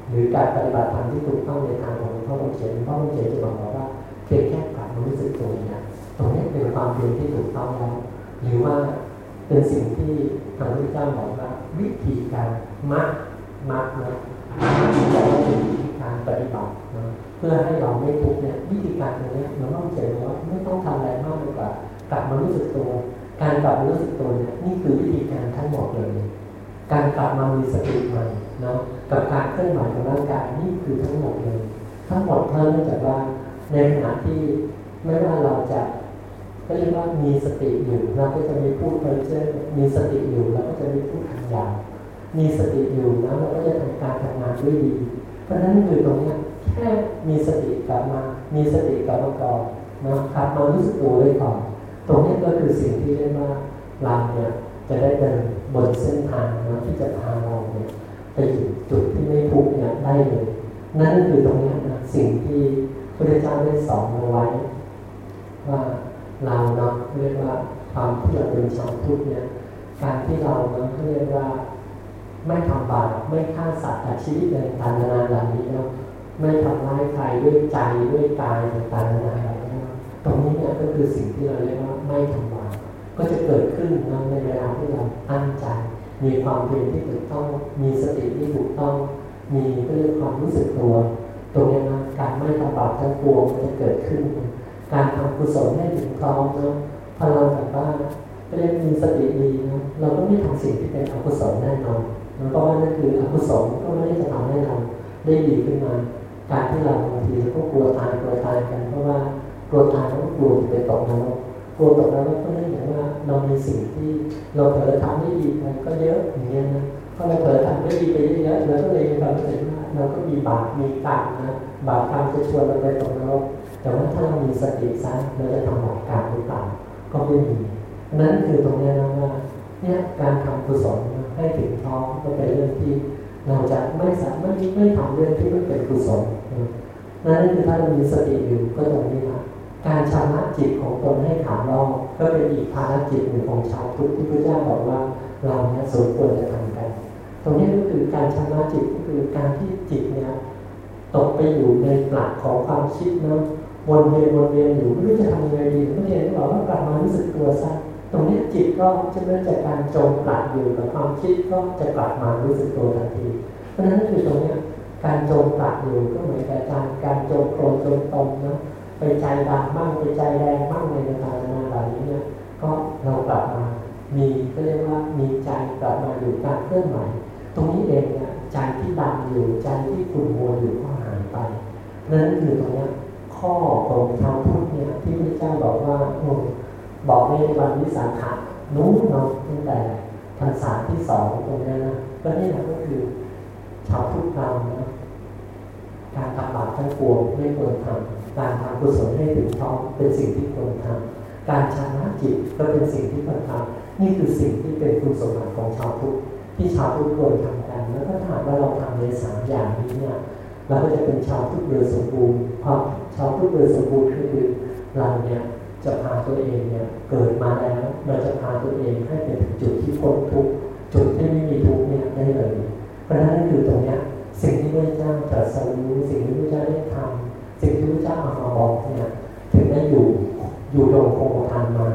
[SPEAKER 1] หรือการปฏิบัติธรรมที่ถูกต้องในทางของหลวงพ่อเขียนหลวงพ่อเขียนจะบอกว่าเพียงแค่กลับมารู้สึกตัวเนี่ยตรงนี้เป็นความเพียรที่ถูกต้องแล้วหรือว่า เป็นสิ่งที่พระพุทธเจ้าบอกว่า วิธีการมัดมัดนะที่จะเป็นวิธีการปฏิบัตินะเพื่อให้เราไม่ทุกเนี่ยวิธีการตรงนี้เราต้องเจอว่าไม่ต้องทำอะไรมากกว่ากลับมารู้สึกตัว การกลับมารู้สึกตัวเนี่ยนี่คือวิธีการทั้งหมดเลย การกลับมามีสติใหม่นะกับการเคลื่อนไหวของร่างกายนี่คือทั้งหมดเลย ทั้งหมดเพิ่มจากว่าในขณะที่ไม่ว่าเราจะ ก็เรียกว่ามีสติอยู่เราก็จะมีพูดเพอเจอมีสติอยู่เราก็จะมีพูดคำหยาบมีสติอยู่นะเราก็จะทำการทำงานด้วยดี เพราะฉะนั้นคือตรงนี้แค่มีสติกลับมา มีสติกลับมาก่อนนะครับมารู้สึกตัวไว้ก่อนตรงนี้ก็คือสิ่งที่เรียกว่าเราเนี่ยจะได้เดินบนเส้นทางนะที่จะพาเราเนี่ยไปถึงจุดที่ไม่ทุกเนี่ยได้เลย นั่นคือตรงนี้นะสิ่งที่พระเจ้าได้สอนเอาไว้ ว่า เราเนาะเรียกว่าความที่เราเป็นชาวพุทธเนี่ยการที่เราเนาะเรียกว่า ไม่ทำบาปไม่ฆ่าสัตว์ชีวิตในตานาเหล่านี้เนาะไม่ทำร้ายใครด้วยใจด้วยกายต่างๆนานาตรงนี้เนี่ยก็คือสิ่งที่เราเรียกว่าไม่ทำบาปก็จะเกิดขึ้นในเวลาที่เราตั้งใจ มีความเพียรที่ถูกต้อง มีสติที่ถูกต้อง มีเรื่องความรู้สึกตัวตรงนี้นะการไม่ทำบาปทั้งปวงจะเกิดขึ้น การทำกุศลให้ถึงพร้อมนะพอเรากลับบ้านก็เรียกมีสติดีนะเราก็ไม่ทำสิ่งที่เป็นอกุศลแน่นอนเพราะว่านั่นคืออกุศลก็ไม่ได้จะทำให้เราได้ดีขึ้นมา การที่เราบางทีเราก็กลัวตายกลัวตายกันเพราะว่ากลัวตายก็กลัวไปตกนรกกลัวตกนรกก็เนื่องจากว่าเรามีสิ่งที่เราเผลอทำไม่ดีไปก็เยอะอย่างเงี้ยนะพอเราเผลอทำไม่ดีไปเยอะเราก็เลยมีความรู้สึกว่าเราก็มีบาปมีกรรมนะบาปกรรมจะชวนเราไปตกนรก แต่ว่าถ้าเรามีสติซะเราจะทำบาปกรรหรือเปล่าก็ไม่มีนั่นคือตรงนี้นะว่าเนี่ยการทำกุศลให้ถึงท้องก็เป็นเรื่องที่เราจะไม่สามารถไม่ทำเรื่องที่ไม่เป็นกุศลนั่นคือถ้าเรามีสติอยู่ก็ตรงนี้นะการชำระจิตของตนให้ขาดรองก็เป็นอีกภารกิจหนึ่งของชาวพุทธที่พระเจ้าบอกว่าเราเนี่ยสมควรจะทำกัน ตรงนี้ก็คือการชำระจิตก็คือการที่จิตเนี่ยตกไปอยู่ในหลักของความคิดนะ วนเวียนวนเวียนอยู่ไม่รู้จะทำยังไงดีพระเจ้าบอกว่ากลับมารู้สึกตัวซะตรงนี้จิตก็จะเริ่มจากการจมปลักอยู่กับความคิดก็จะกลับมารู้สึกตัวทันที เพราะฉะนั้นคือตรงนี้การจมปลักอยู่ก็เหมือนกับการการจมโครนจมตมนะไปใจดำบ้างไปใจแดงบ้างในต่างๆนาเหล่านี้เนี่ยก็เรากลับมามีก็เรียกว่ามีใจกลับมาอยู่การเคลื่อนไหวตรงนี้เองเนี่ยใจที่ดำอยู่ใจที่ขุ่นมัวอยู่ก็หายไปนั่นคือตรงนี้ ข้อของชาวพุทธเนี่ยที่พระเจ้าบอกว่าบอกในวันวิสาขะนู้นเนาะตั้งแต่พรรษาที่สองตรงนี้นะก็นี่แหละก็คือชาวพุทธเรานะการทำบาปทั้งปวงไม่ควรทำการทำกุศลให้ถึงพร้อมเป็นสิ่งที่ควรทำการชนะจิตก็เป็นสิ่งที่ควรทำนี่คือสิ่งที่เป็นคุณสมบัติของชาวพุทธที่ชาวพุทธควรทำกันแล้วก็ถามว่าเราทำในสามอย่างนี้เนี่ย เราก็จะเป็นชาวพุทธโดยสมบูรณ์เพราะชาวพุทธโดยสมบูรณ์คือเราเนี่ยจะพาตัวเองเนี่ยเกิดมาแล้วเราจะพาตัวเองให้เป็นจุดที่พ้นทุกจุดที่ไม่มีทุกเนี่ยได้เลย เพราะฉะนั้นคือตรงเนี้ยสิ่งที่พระเจ้าตรัสรู้สิ่งที่พระเจ้าได้ทำสิ่งที่พระเจ้าเอามาบอกเนี่ยถึงได้อยู่อยู่โดงคงทานมา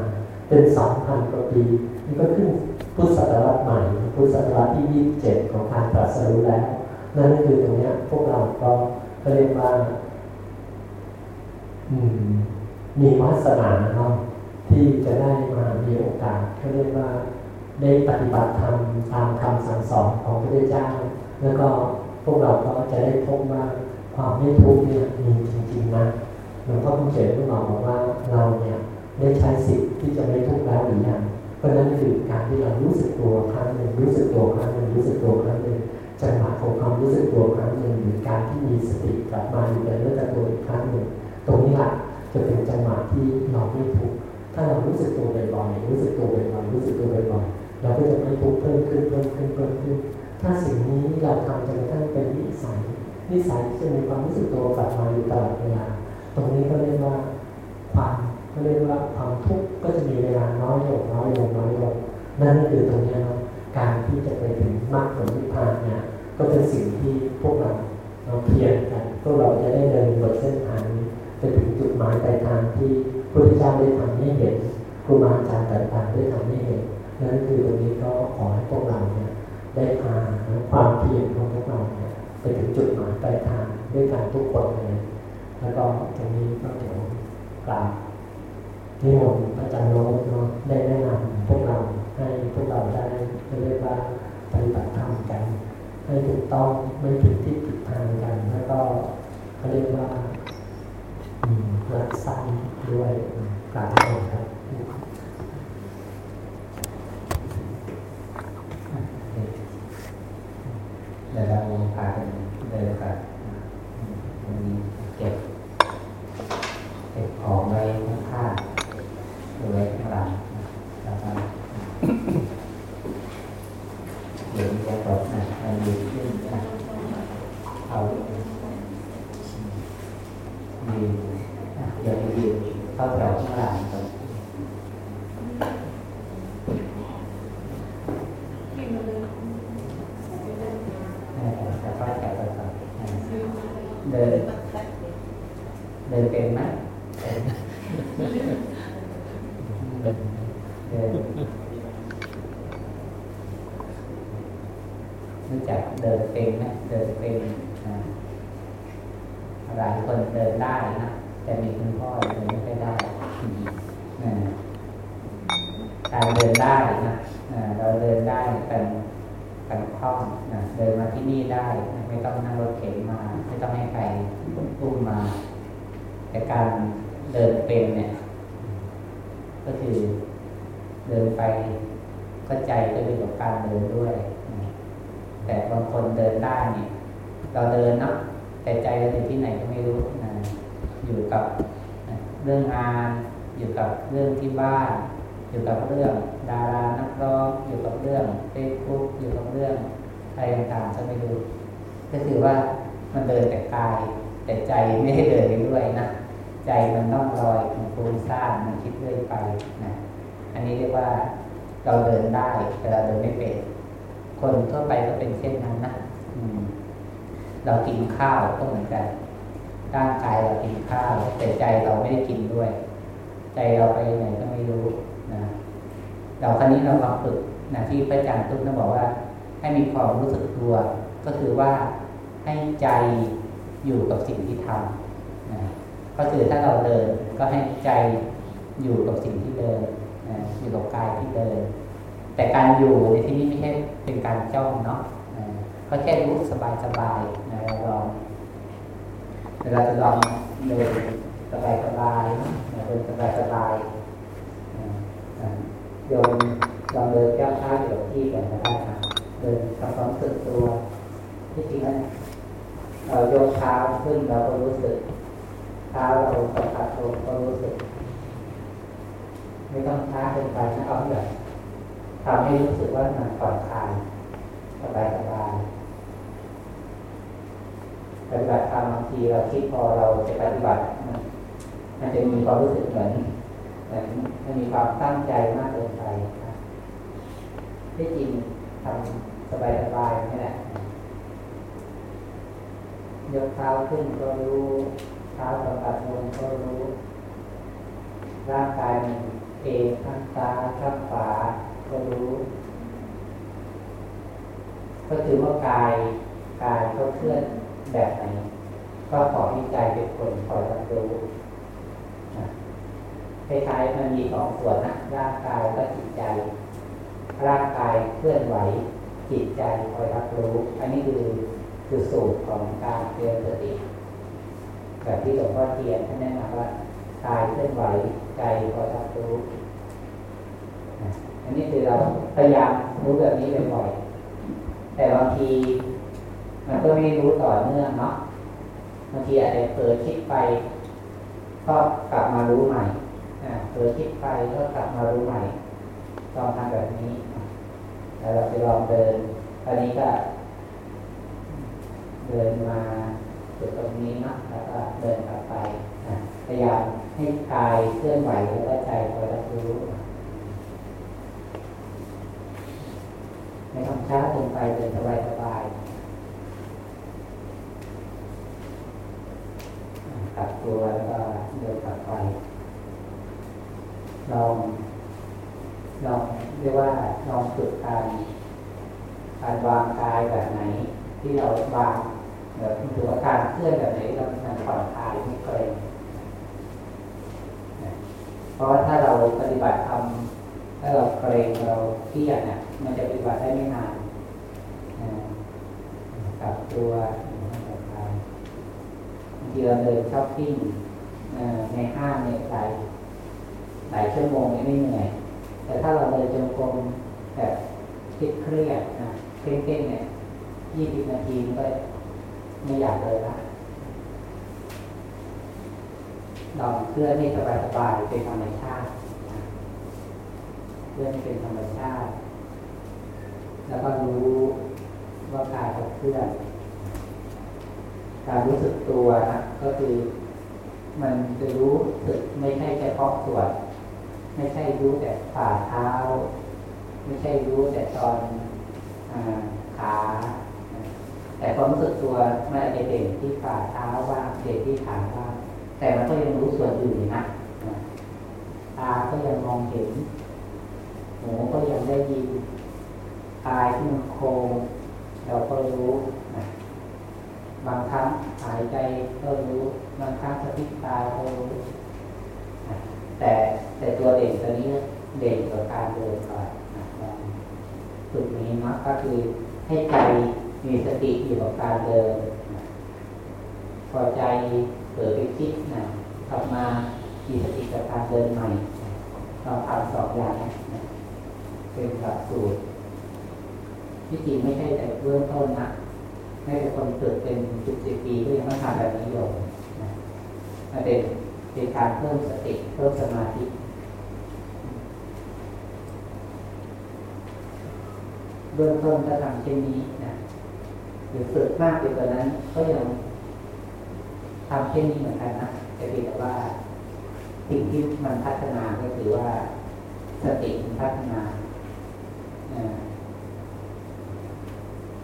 [SPEAKER 1] เป็นสองพันกว่าปีนี่ก็ขึ้นพุทธศตวรรษใหม่พุทธศตวรรษที่ยี่สิบเจ็ดของการตรัสรู้แล้ว นั่นคือตรงเนี้ยพวกเราก็เรียกว่าอืมมีวาสนาเนาะที่จะได้มามีโอกาสเขาเรียกว่าได้ปฏิบัติธรรมตามคำสั่งสอนของพระเจ้า แล้วก็พวกเราก็จะได้พบว่าความไม่ทุกข์เนี่ยมีจริงๆนะหลวงพ่อเขเฉยคุณหมอบอกว่าเราเนี่ยได้ใช้สิทธิ์ที่จะไม่ทุกข์แล้วหรือยังเพราะนั้นคือการที่เรารู้สึกตัวครั้งหนึ่งรู้สึกตัวครั้งหนึ่งรู้สึกตัวครั้งหนึ่ง จังหวะของความรู้สึกตัวครั้งหนึ่งหรือการที่มีสติกลับมาอยู่ในเรื่องตัวอีกครั้งหนึ่งตรงนี้แหละจะเป็นจังหวะที่เราไม่ทุกข์ถ้าเรารู้สึกตัวบ่อยๆรู้สึกตัวบ่อยๆรู้สึกตัวบ่อยๆเราก็จะไม่ทุกข์เพิ่มขึ้นเพิ่มขึ้นเพิ่มขึ้น ถ้าสิ่งนี้เราทำจนกระทั่งเป็นนิสัยนิสัยจะมีความรู้สึกตัวกลับมาอยู่ตลอดเวลาตรงนี้ก็เรียกว่าความก็เรียกว่าความทุกข์ก็จะมีเวลาน้อยลงน้อยลงน้อยลงนั่นคือตรงนี้นะการที่จะไปถึงมรรคผลนิพพานเนี่ย ก็เป็นสิ่งที่พวกเราเราเพียรกันพวกเราจะได้เดินบนเส้นทางนี้ไปถึงจุดหมายปลายทางที่พระพุทธเจ้าได้ทำให้เห็นครูบาอาจารย์ต่างๆได้ทำให้เห็นนั่นคือตรงนี้ก็ขอให้พวกเราเนี่ยได้พาความเพียรของพวกเราเนี่ยไปถึงจุดหมายปลายทางด้วยกันทุกคนเลยแล้วก็ตรงนี้ก็เดี๋ยวกลาวนิมนต์อาจารย์โน้ตเนาะได้แนะนำพวกเราให้พวกเราได้เรียกว่าปฏิบัติธรรมกัน ให้ถูกต้องไม่ผิดที่ผิดทางกันแล้วก็เขาเรียกว่ารักษาด้วยกลาวขอบครับ
[SPEAKER 2] เดี๋ยวเราพากันเดินกันวันนี้เก็บเก็บของไว้ข้างๆไว้ข้างหลังแล้วก็เดี๋ยวจะตกนะมันดีขึ้นนะเอาดีเดี๋ยวไปยืนเข้าแถวข้างหลังก่อนจะค่อยแถวไปก่อนเดิน เดินเป็นไหมเดินเดินรู้จักเดินเป็นไหมเดินเป็นนะหลายคนเดินได้นะแต่มีคุณพ่อเดินไม่ค่อยได้นะการเดินได้นะเราเดินได้กันกันคล่องนะเดินมาที่นี่ได้ ไม่ต้องนั่งรถเข็นมา ไม่ต้องให้ใครอุ้มมา แต่การเดินเป็นเนี่ย ก็คือเดินไปก็ใจก็อยู่กับการเดินด้วยแต่บางคนเดินได้เนี่ยเราเดินเนาะแต่ใจเราอยู่ที่ไหนก็ไม่รู้นะ อยู่กับเรื่องงาน อยู่กับเรื่องที่บ้าน อยู่กับเรื่องดารานักร้องอยู่กับเรื่องเฟซบุ๊กอยู่กับเรื่องอะไรต่างๆก็ไม่รู้ก็คือว่ามันเดินแต่กาย แต่ใจไม่ได้เดินไปด้วยนะใจมันต้องลอยมันฟุ้งซ่านมันคิดเรื่อยไปนะอันนี้เรียกว่าเราเดินได้แต่เราเดินไม่เป็น คนทั่วไปก็เป็นเช่นนั้นนะอืมเรากินข้าวก็เหมือนกัน ร่างกายเรากินข้าวแต่ใจเราไม่ได้กินด้วย ใจเราไปไหนก็ไม่รู้นะเราครั้นี้เราลองฝึกนะที่พระอาจารย์ทุกท่านบอกว่า ให้มีความรู้สึกตัว ก็คือว่าให้ใจอยู่กับสิ่งที่ทำนะก็คือถ้าเราเดินก็ให้ใจอยู่กับสิ่งที่เดินนะอยู่กับกายที่เดิน แต่การอยู่ในที่นี้ไม่ใช่เป็นการจ้องเนาะก็แค่รู้สบายสบายนะเราลอง เราจะลองเดินสบายสบายเดินสบายสบายโยมลองเดินก้าวข้าอยู่ที่กันก็ได้นะเดินทำความรู้สึกตัวที่จริงแล้วเราโยกเท้าขึ้นเราก็รู้สึกเท้าเราสัมผัสลงก็รู้สึก ไม่ต้องช้าเกินไปนะเอาแบบทำให้รู้สึกว่ามันผ่อนคลายสบายสบาย ปฏิบัติธรรมบางทีเราคิดพอเราจะปฏิบัติมันจะมีความรู้สึกเหมือนเหมือนมันมีความตั้งใจมากเกินไปที่จริงทำสบายสบายนี่แหละยกเท้าขึ้นก็รู้เท้าสัมผัสลงก็รู้ ร่างกายมันเองข้างซ้ายข้างขวาก็รู้ ก็คือว่ากายกายก็เคลื่อน แบบไหนก็ขอให้ใจเป็นคนคอยรับรู้คล้ายๆมันมีสองส่วนนะร่างกายและจิตใจ ร่างกายเคลื่อนไหว จิตใจคอยรับรู้ อันนี้คือคือสูตรของการเรียนสติแบบที่หลวงพ่อเทียนท่านแนะนำว่ากายเคลื่อนไหวใจพอยรับรู้อันนี้คือเราพยายามรู้แบบนี้บ่อยๆแต่บางที มันก็ไม่รู้ต่อเนื่องเนาะบางทีอาจจะเผลอคิดไปก็กลับมารู้ใหม่เผลอคิดไปก็กลับมารู้ใหม่ลองทำแบบนี้แล้วเราจะลองเดินตอนนี้ก็ เดินมาจุดตรงนี้นะแล้วก็เดินกลับไปพยายามให้กายเคลื่อนไหวแล้วก็ใจคอยรับรู้ไม่ต้องช้าเกินไปเดินสบายสบาย กลับตัวแล้วก็เดินกลับไปลองลองเรียกว่าลองฝึกการการวางกายแบบไหน ที่เราวางเดี๋ยวถือว่าการเคลื่อนแบบไหนเรามันผ่อนคลายไม่เกรงเพราะว่าถ้าเราปฏิบัติทำถ้าเราเกรงเราเครียดเนี่ยมันจะปฏิบัติได้ไม่นานกับตัว ทีเราเดินช้อปปิ้งในห้างในหลหลายชั่วโมงไม่เหนื่อย แต่ถ้าเราเดินจงกรมแบบคิดเครียดนะเคร่งๆเนี่ยยี่สิบนาทีก็ไม่อยากเลยละลองเคลื่อนให้สบายๆเป็นธรรมชาติเคลื่อนเป็นธรรมชาติ แล้วก็รู้ว่ากายเคลื่อน การรู้สึกตัวนะก็คือ มันจะรู้สึกไม่ใช่เฉพาะส่วน ไม่ใช่รู้แต่ฝ่าเท้า ไม่ใช่รู้แต่ตอนขาแต่ความรู้สึกตัวมันอาจจะเด่นที่ฝ่าเท้าบ้างเด่นที่ขาบ้างแต่มันก็ยังรู้ส่วนอื่นนะตาก็ยังมองเห็นหูก็ยังได้ยินกายที่มันโครงเราก็รู้ บางครั้งหายใจก็รู้ บางครั้งสติตาก็รู้แต่แต่ตัวเด่นตัวนี้เด่นกว่าการเดินก่อนฝึกนี้นะก็คือให้ใจมีสติอยู่กับการเดิน พอใจเปิดไปคิดนะกลับมามีสติกับการเดินใหม่เราทำสองอย่างเป็นหลักสูตรที่จริงไม่ใช่แต่เบื้องต้นนะ ไม่เป็นคนเกิดเป็นสิบสิบปีก็ยังต้องทำแบบนี้อยู่นะมันเป็นเป็นการเพิ่มสติเพิ่มสมาธิเบื้องต้นถ้าทำเช่นนี้นะหรือฝึกมากไปกว่านั้นก็ยังทำเช่นนี้เหมือนกันนะแต่เพียงแต่ว่าสิ่งที่มันพัฒนาก็คือว่าสติมันพัฒนา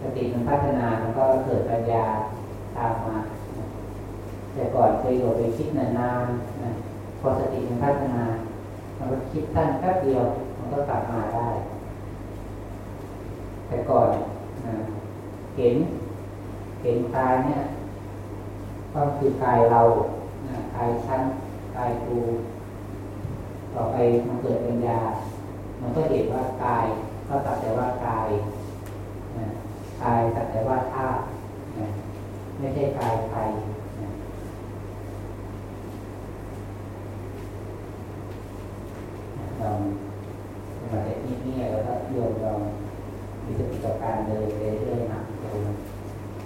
[SPEAKER 2] สติมันพัฒนามันก็เกิดปัญญาตามมา แต่ก่อนเคยโดดไปคิดนานๆพอสติมันพัฒนามันก็คิดสั้นแป๊บเดียว มันก็กลับมาได้ แต่ก่อนเห็น เห็นกายเนี่ยก็คือกายเรากายชั้นกายกูต่อไปมันเกิดปัญญา มันก็เห็นว่ากายก็ตัดแต่ว่ากาย กายตัดแต่ว่าธาตุไม่ใช่กายใครลองมาแต่นี่นี่แล้วก็โยมลองมีสติกับการเดินเรื่อยๆนะ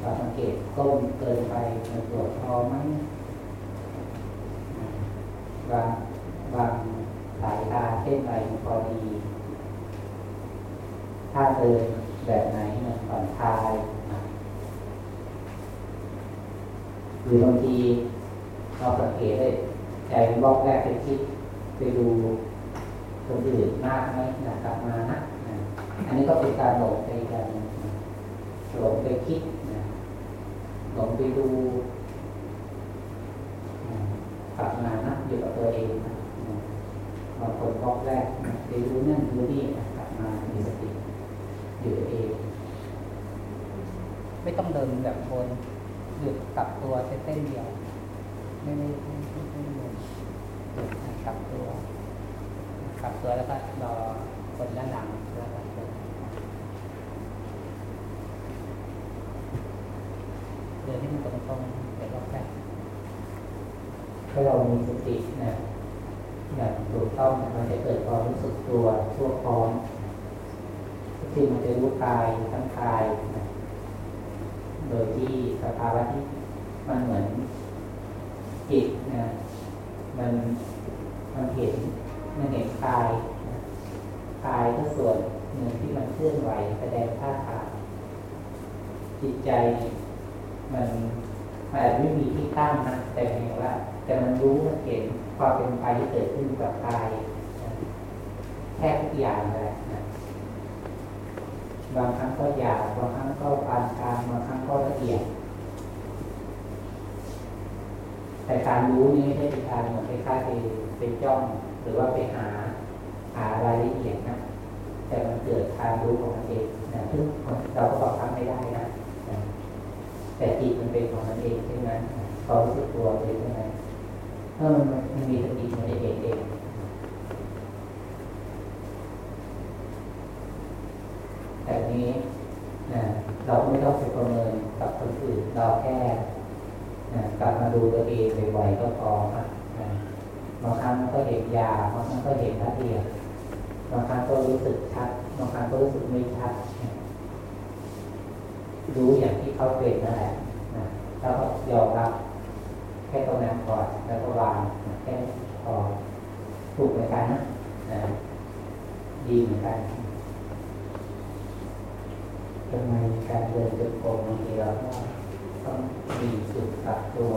[SPEAKER 2] เราสังเกตก้มเกินไปมันปวดคอไหมบางบางสายตาเส้นใดพอดี ถ้าเดิน แบบไหนมันผ่อนคลายหรือบางทีเราสังเกตได้ใจบอกแรกไปคิดไปดูคนอื่นมากไหมนะกลับมานะอันนี้ก็เป็นการหลงไปกันหลงไปคิดนะหลงไปดูกลับมานะอยู่กับตัวเองนะบางคนบอกแรกไปดูนั่นดูนี่กลับมามีสติ อยู่เอง ไม่ต้องเดินแบบคนหยุดกลับตัวเส้นเดียว ไม่ไม่ไม่ไม่ไม่เดินหยุดกลับตัวกลับตัวแล้วก็รอคนด้านหลังแล้วก็เดินเดินที่มันตรงตรงแต่ก็แค่ถ้าเรามีสตินะอย่างถูกต้องมันจะเกิดความรู้สึกตัวทั่วพร้อม ที่มันจะรู้กายทั้งกายนะโดยที่สภาวะที่มันเหมือนจิตนะมันมันเห็นมันเห็นกายกายก็ส่วนหนึ่งที่มันเคลื่อนไหวแสดงท่าทางจิตใจมันมันอาจไม่มีที่ตั้งนะแต่เพียงว่า แต่มันรู้มันเห็นความเป็นไปที่เกิดขึ้นกับกายแค่ทุกอย่างเลยนะ บางครั้งก็หยาบบางครั้งก็ปานกลางบางครั้งก็ละเอียด แต่การรู้นี่ไม่ใช่เป็นการเหมือนไปค่าไปไปจ้อง หรือว่าไปหาหารายละเอียดนะแต่มันเกิดการรู้ของมันเองนะซึ่งเราก็บอกทำไม่ได้นะแต่จิตมันเป็นของมันเองใช่ไหมความรู้สึกตัวเป็นใช่ไหมถ้ามันมันมีสติมันจะเห็นเองแต่ นี้นะเราไม่ต้องไปประเมินกับคนอื่นเราแค่นะกลับมาดูตัวเองบ่อยๆก็พอครับนะบางครั้งก็เห็นยาบางครั้งก็เห็นละเอียดบางครั้งก็รู้สึกชัดบางครั้งก็รู้สึกไม่ชัดรู้อย่างที่เขาเป็นนั่นแหละนะแล้วก็ยอมรับแค่ตรงนั้นก่อนแล้วก็วางแค่พอถูกเหมือนกันนะดีเหมือนกัน ทำไมการเดินจงกรมบางทีเราก็ต้องมีจุดกับตัว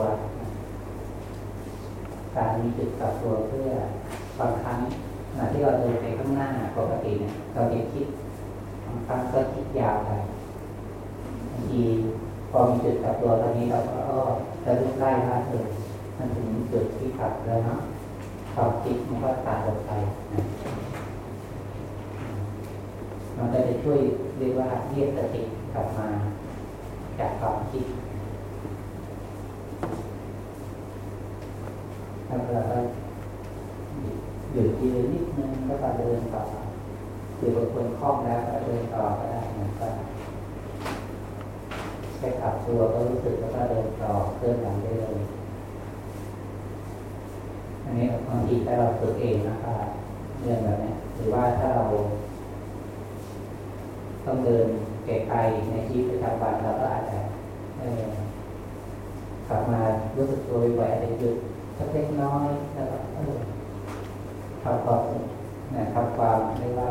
[SPEAKER 2] การมีจุดกับตัวเพื่อบางครั้งขณะที่เราเดินไปข้างหน้าปกติเนี่ยเราจะคิดบางครั้งก็คิดยาวไปบางทีพอมีจุดกับตัวตอนนี้เราก็อ้อจะลุกไล่ว่าเออมันถึงจุดที่กลับแล้วเนาะความคิดมันก็ตัดออกไปนะ มันก็จะช่วยเรียกว่าเรียกสติกลับมา จากความคิดแล้วเราก็หยุดยืนนิดนึงแล้วก็เดินต่อหรือบางคนคล่องแล้วก็เดินต่อก็ได้นะก็แค่ขับตัวก็รู้สึกแล้วก็เดินต่อเคลื่อนไหวได้เลยอันนี้บางทีถ้าเราฝึกเองนะครับเรื่องแบบนี้หรือว่าถ้าเรา ต้องเดินไกลๆในชีวิตประจำวันเราก็อาจจะกลับมารู้สึกตัวบ่อยๆอาจจะหยุดสักเล็กน้อยแล้วก็ทำความนะทำความเรียกว่า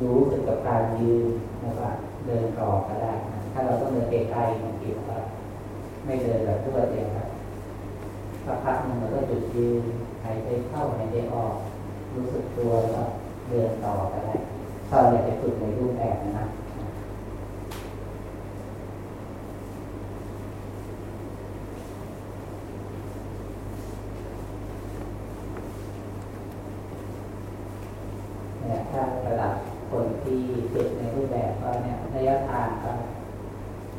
[SPEAKER 2] รู้สึกกับการยืนแล้วก็เดินต่อก็ได้นะถ้าเราต้องเดินไกลๆบางทีเราก็ไม่เดินแบบรวเดียวครับสักพักหนึ่งเราก็หยุดยืนหายใจเข้าหายใจออก รู้สึกตัวแล้วเดินต่อก็ได้ ถ้าเราอยากจะฝึกในรูปแบบนะเนี่ยถ้าระดับคนที่ฝึกในรูปแบบก็เนี่ยระยะทางก็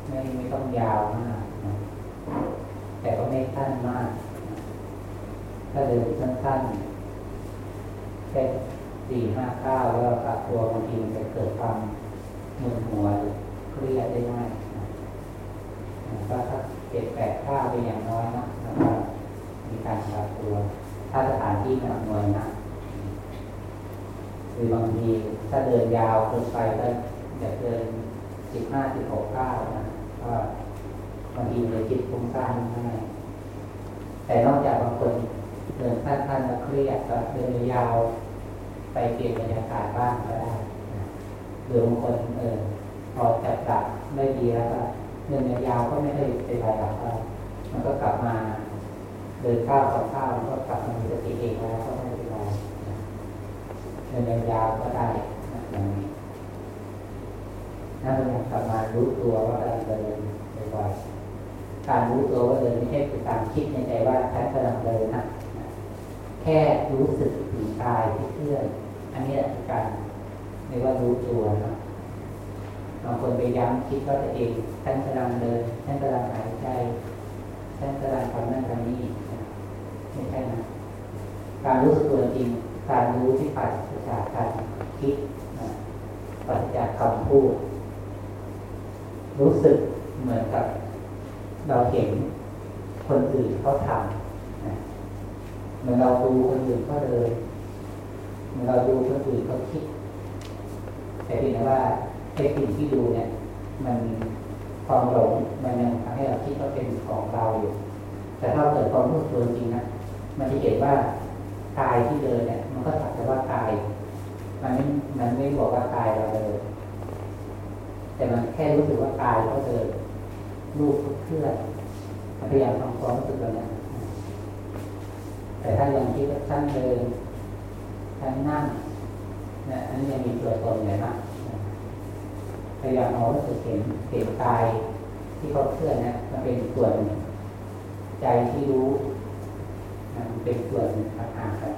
[SPEAKER 2] ไม่ไม่ต้องยาวมากนะแต่ก็ไม่สั้นมาก ถ้าเดินสั้นๆแค่สี่ห้าเก้าแล้วปรับตัวบางทีมันจะเกิดความมึนหัวเครียดได้ง่ายก็ถ้าเจ็ดแปดข้าเป็นอย่างน้อยนะแล้วก็มีการปรับตัว ถ้าสถานที่มันอำนวยนะหรือบางที ถ้าเดินยาวเกินไปก็จะเดินสิบห้าสิบหกก้าวนะก็บางทีเลยจิตฟุ้งซ่านง่ายแต่นอกจากบางคนเดินสั้นๆแล้วเครียดก็เดินยาวไปเปลี่ยนบรรยากาศบ้างก็ได้หรือบางคนเออพอจับจับได้ดีแล้วก็เดินยาวก็ไม่ได้เป็นไรหรอกก็มันก็กลับมาเดินก้าวสองก้าวมันก็กลับมามีสติเองแล้วก็ไม่เป็นไรเดินยาวก็ได้ อย่างนี้นั่นเป็นกลับมารู้ตัวว่าเราเดินบ่อยๆการรู้ตัวว่าเดินไม่ใช่เป็นการคิดในใจว่าฉันกำลังเดินนะแค่รู้สึกถึงกายที่เคลื่อน อันนี้คือการเรียกว่ารู้ตัวนะบางคนไปย้ำคิดว่าตัวเองฉันกำลังเดินฉันกำลังหายใจฉันกำลังทำนั่นทำนี่ไม่ใช่นะการรู้สึกตัวจริง การรู้ที่ปัจจากการคิด ปัจจากคำพูด รู้สึกเหมือนกับเราเห็นคนอื่นเขาทำเหมื่อเราดูคนอื่นก็เลยเหมื่อเราดูคนอื่นก็คิด แต่เพียงว่าไอ้สิ่งที่ดูเนี่ย มันความหลงมันยังทำให้เราคิดว่าเป็นของเราอยู่ แต่ถ้าเกิดความรู้ตัวจริงนะมันจะเห็นว่ากายที่เดินเนี่ย มันก็สักแต่ว่ากาย มันไม่มันไม่บอกว่ากายเราเลยแต่มันแค่รู้สึกว่ากายเขาเดินรูปเคลื่อนพยายามทำความรู้สึกแบบนั้นแต่ถ้ายังคิดว่าท่านเดินท่านนั่งนะอันนี้ยังมีตัวตนอยู่นะพยายามเอารู้สึกเห็นเห็นกายที่เขาเคลื่อนนะมันเป็นส่วนใจที่รู้มันเป็นส่วนต่างหากกัน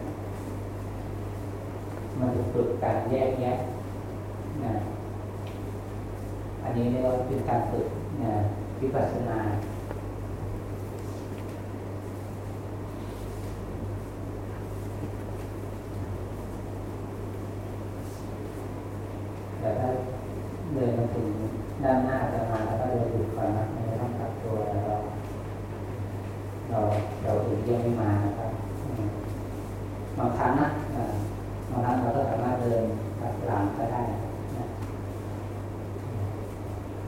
[SPEAKER 2] มันจะฝึกการแยกแยะนะอันนี้เรียกว่าเป็นการฝึกนะวิปัสสนาแต่ถ้าเดินมาถึงด้านหน้าจะมาแล้วก็เดินหยุดก่อนนะไม่ต้องกลับตัวแล้วเราเราเราถึงเยี่ยมไม่มานะครับบางครั้งนะบางครั้งเราก็สามารถเดินกลับหลังก็ได้นะ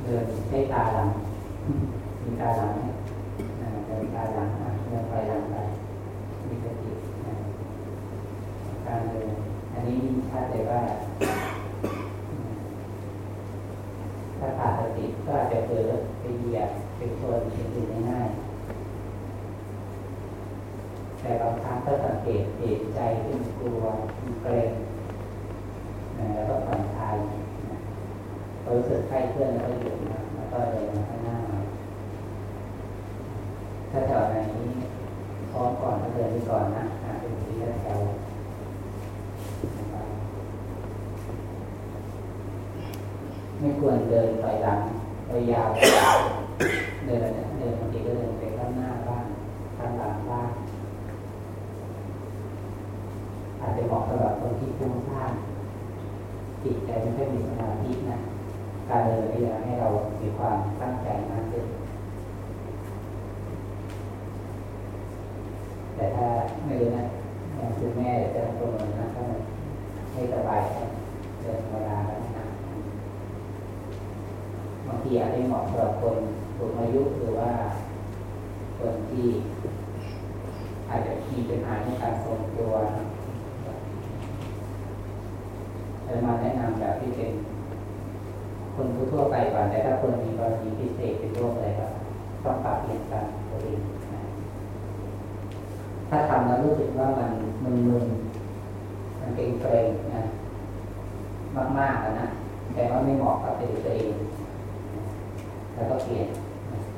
[SPEAKER 2] เดินใช้ตาหลังมีตาหลังเนี่ยเดินตาหลังนะเดินไปหลังไปมีสติการเดินอันนี้ชัดเลยว่า ถ้าขาดสติก็อาจจะเกิดไปเหยียบไปชนสิ่งๆง่ายๆแต่บางครั้งก็สังเกตเหตุใจที่มันกลัวมันเกรงแล้วก็ผ่อนคลายรู้สึกใกล้เพื่อนแล้วก็หยุดนะแล้วก็เดินมาข้างหน้าถ้าแถวไหนพร้อมก่อนก็เดินไปก่อนนะเป็นที่แถวไม่ควรเดินไปหลังไป ยาวเดินเนี่ยเดินบางทีก็เดินไปข้างหน้าบ้างข้างหลังบ้างอาจจะเหมาะสำหรับคนที่ฟุ้งซ่านจิตใจไม่ค่อยมีสมาธินะการเดินนี่จะให้เรามีความตั้งใจมากขึ้นแต่ถ้าไม่รู้นะคุณแม่จะประเมินนะถ้าไม่สบายเดินธรรมดาแล้วนะบางทีอาจจะเหมาะสำหรับคนสูงอายุหรือว่าคนที่ อาจจะมีปัญหาในการทรงตัวจะมาแนะนำแบบที่เป็นคนทั่วไปก่อนแต่ถ้าคนมีกรณีพิเศษเป็นโรคอะไรก็ต้องปรับเปลี่ยนกันตัวเองถ้าทำแล้วรู้สึกว่ามันมึนมึนมันเกรงเกรงนะมากๆนะแต่ว่าไม่เหมาะกับตัวเองแล้วก็เปลี่ยน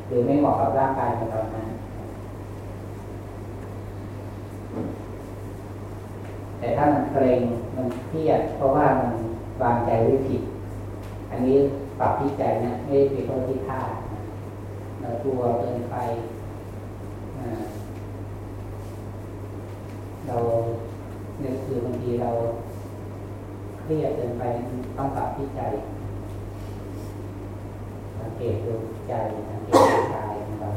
[SPEAKER 2] หรือไม่เหมาะกับร่างกายในตอนนั้น แต่ถ้ามันเกรงมันเครียดเพราะว่ามันวางใจไว้ผิด อันนี้ปรับที่ใจนะไม่ได้เป็นเพราะที่ท่าเรากลัวเกินไปเราเนี่ยคือบางทีเราเครียดเกินไปต้องปรับที่ใจสังเกตดูใจสังเกตกายของเรา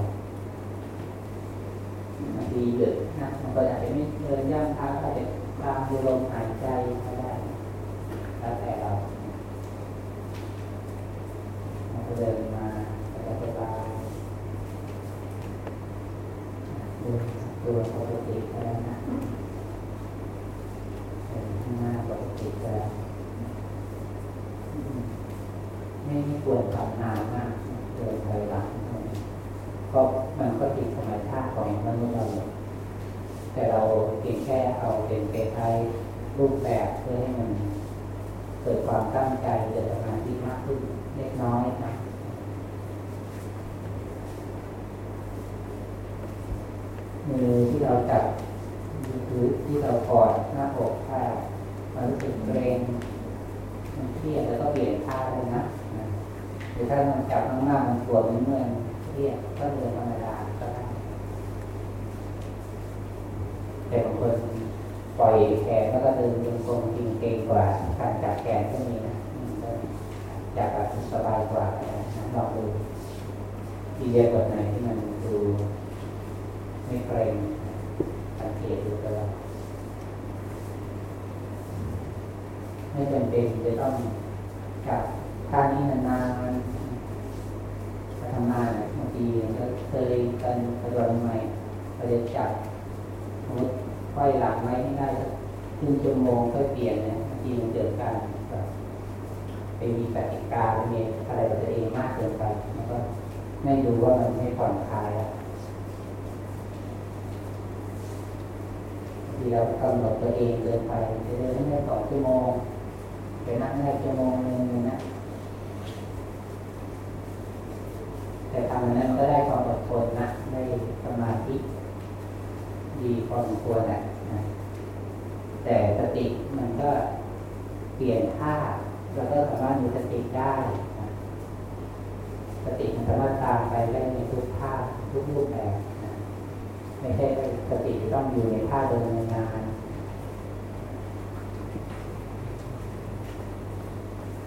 [SPEAKER 2] บางทีหยุดนะมันก็อาจจะไม่เดินย่างเท้าอาจจะตามดูลมหายใจก็ได้แล้วแต่เรามันก็ เดินมาสบายๆดูตัวปกติก็ได้นะเดินข้างหน้าปกติก็ได้ไม่ไม่ควรทำนานมากเดินถอยหลังเพราะมันก็ติดธรรมชาติของมนุษย์เราแต่เราเพียงแค่เอาเป็นไปใช้รูปแบบเพื่อให้มันเกิดความตั้งใจเกิดสมาธิมากขึ้นเล็กน้อยนะมือ ที่เราจับหรือที่เรากอดหน้าอกถ้ามันรู้สึกเกรงมันเครียดแล้วก็เปลี่ยนท่าเลยนะหรือถ้ามันจับข้างหน้ามันปวดมันเมื่อยเครียดก็เดินธรรมดาก็ได้แต่บางคนปล่อยแขนแล้วก็เดินยังคงจริงเก่งกว่าการจับแขนก็มีนะจับแบบสบายกว่าลองดูที่เรียกว่าไหนที่มันดูไม่เกรง ไม่จำเป็นจะต้องจับท่านี้นานๆทำงานบางทีก็เคยกันกระโดดใหม่เราจะจับสมมติค่อยหลังไว้ไม่ได้สักครึ่งชั่วโมงก็เปลี่ยนเนี่ยบางทีมันเกิดการแบบไปมีปฏิกามีอะไรกับตัวเองมากเกินไปแล้วก็ไม่ดูว่ามันไม่ผ่อนคลายแล้วที่เรากำหนดตัวเองเดินไปจะเดินได้สองชั่วโมงไปนั่งได้ชั่วโมงหนึ่งนะแต่ทำนั้นก็ได้ความอดทนนะได้สมาธิดีพอสมควรแหละนะแต่สติมันก็เปลี่ยนท่าแล้วก็สามารถมีสติได้นะสติมันสามารถตามไปได้ในทุกท่าทุกรูปแบบนะไม่ใช่สติต้องอยู่ในท่าเดินนาน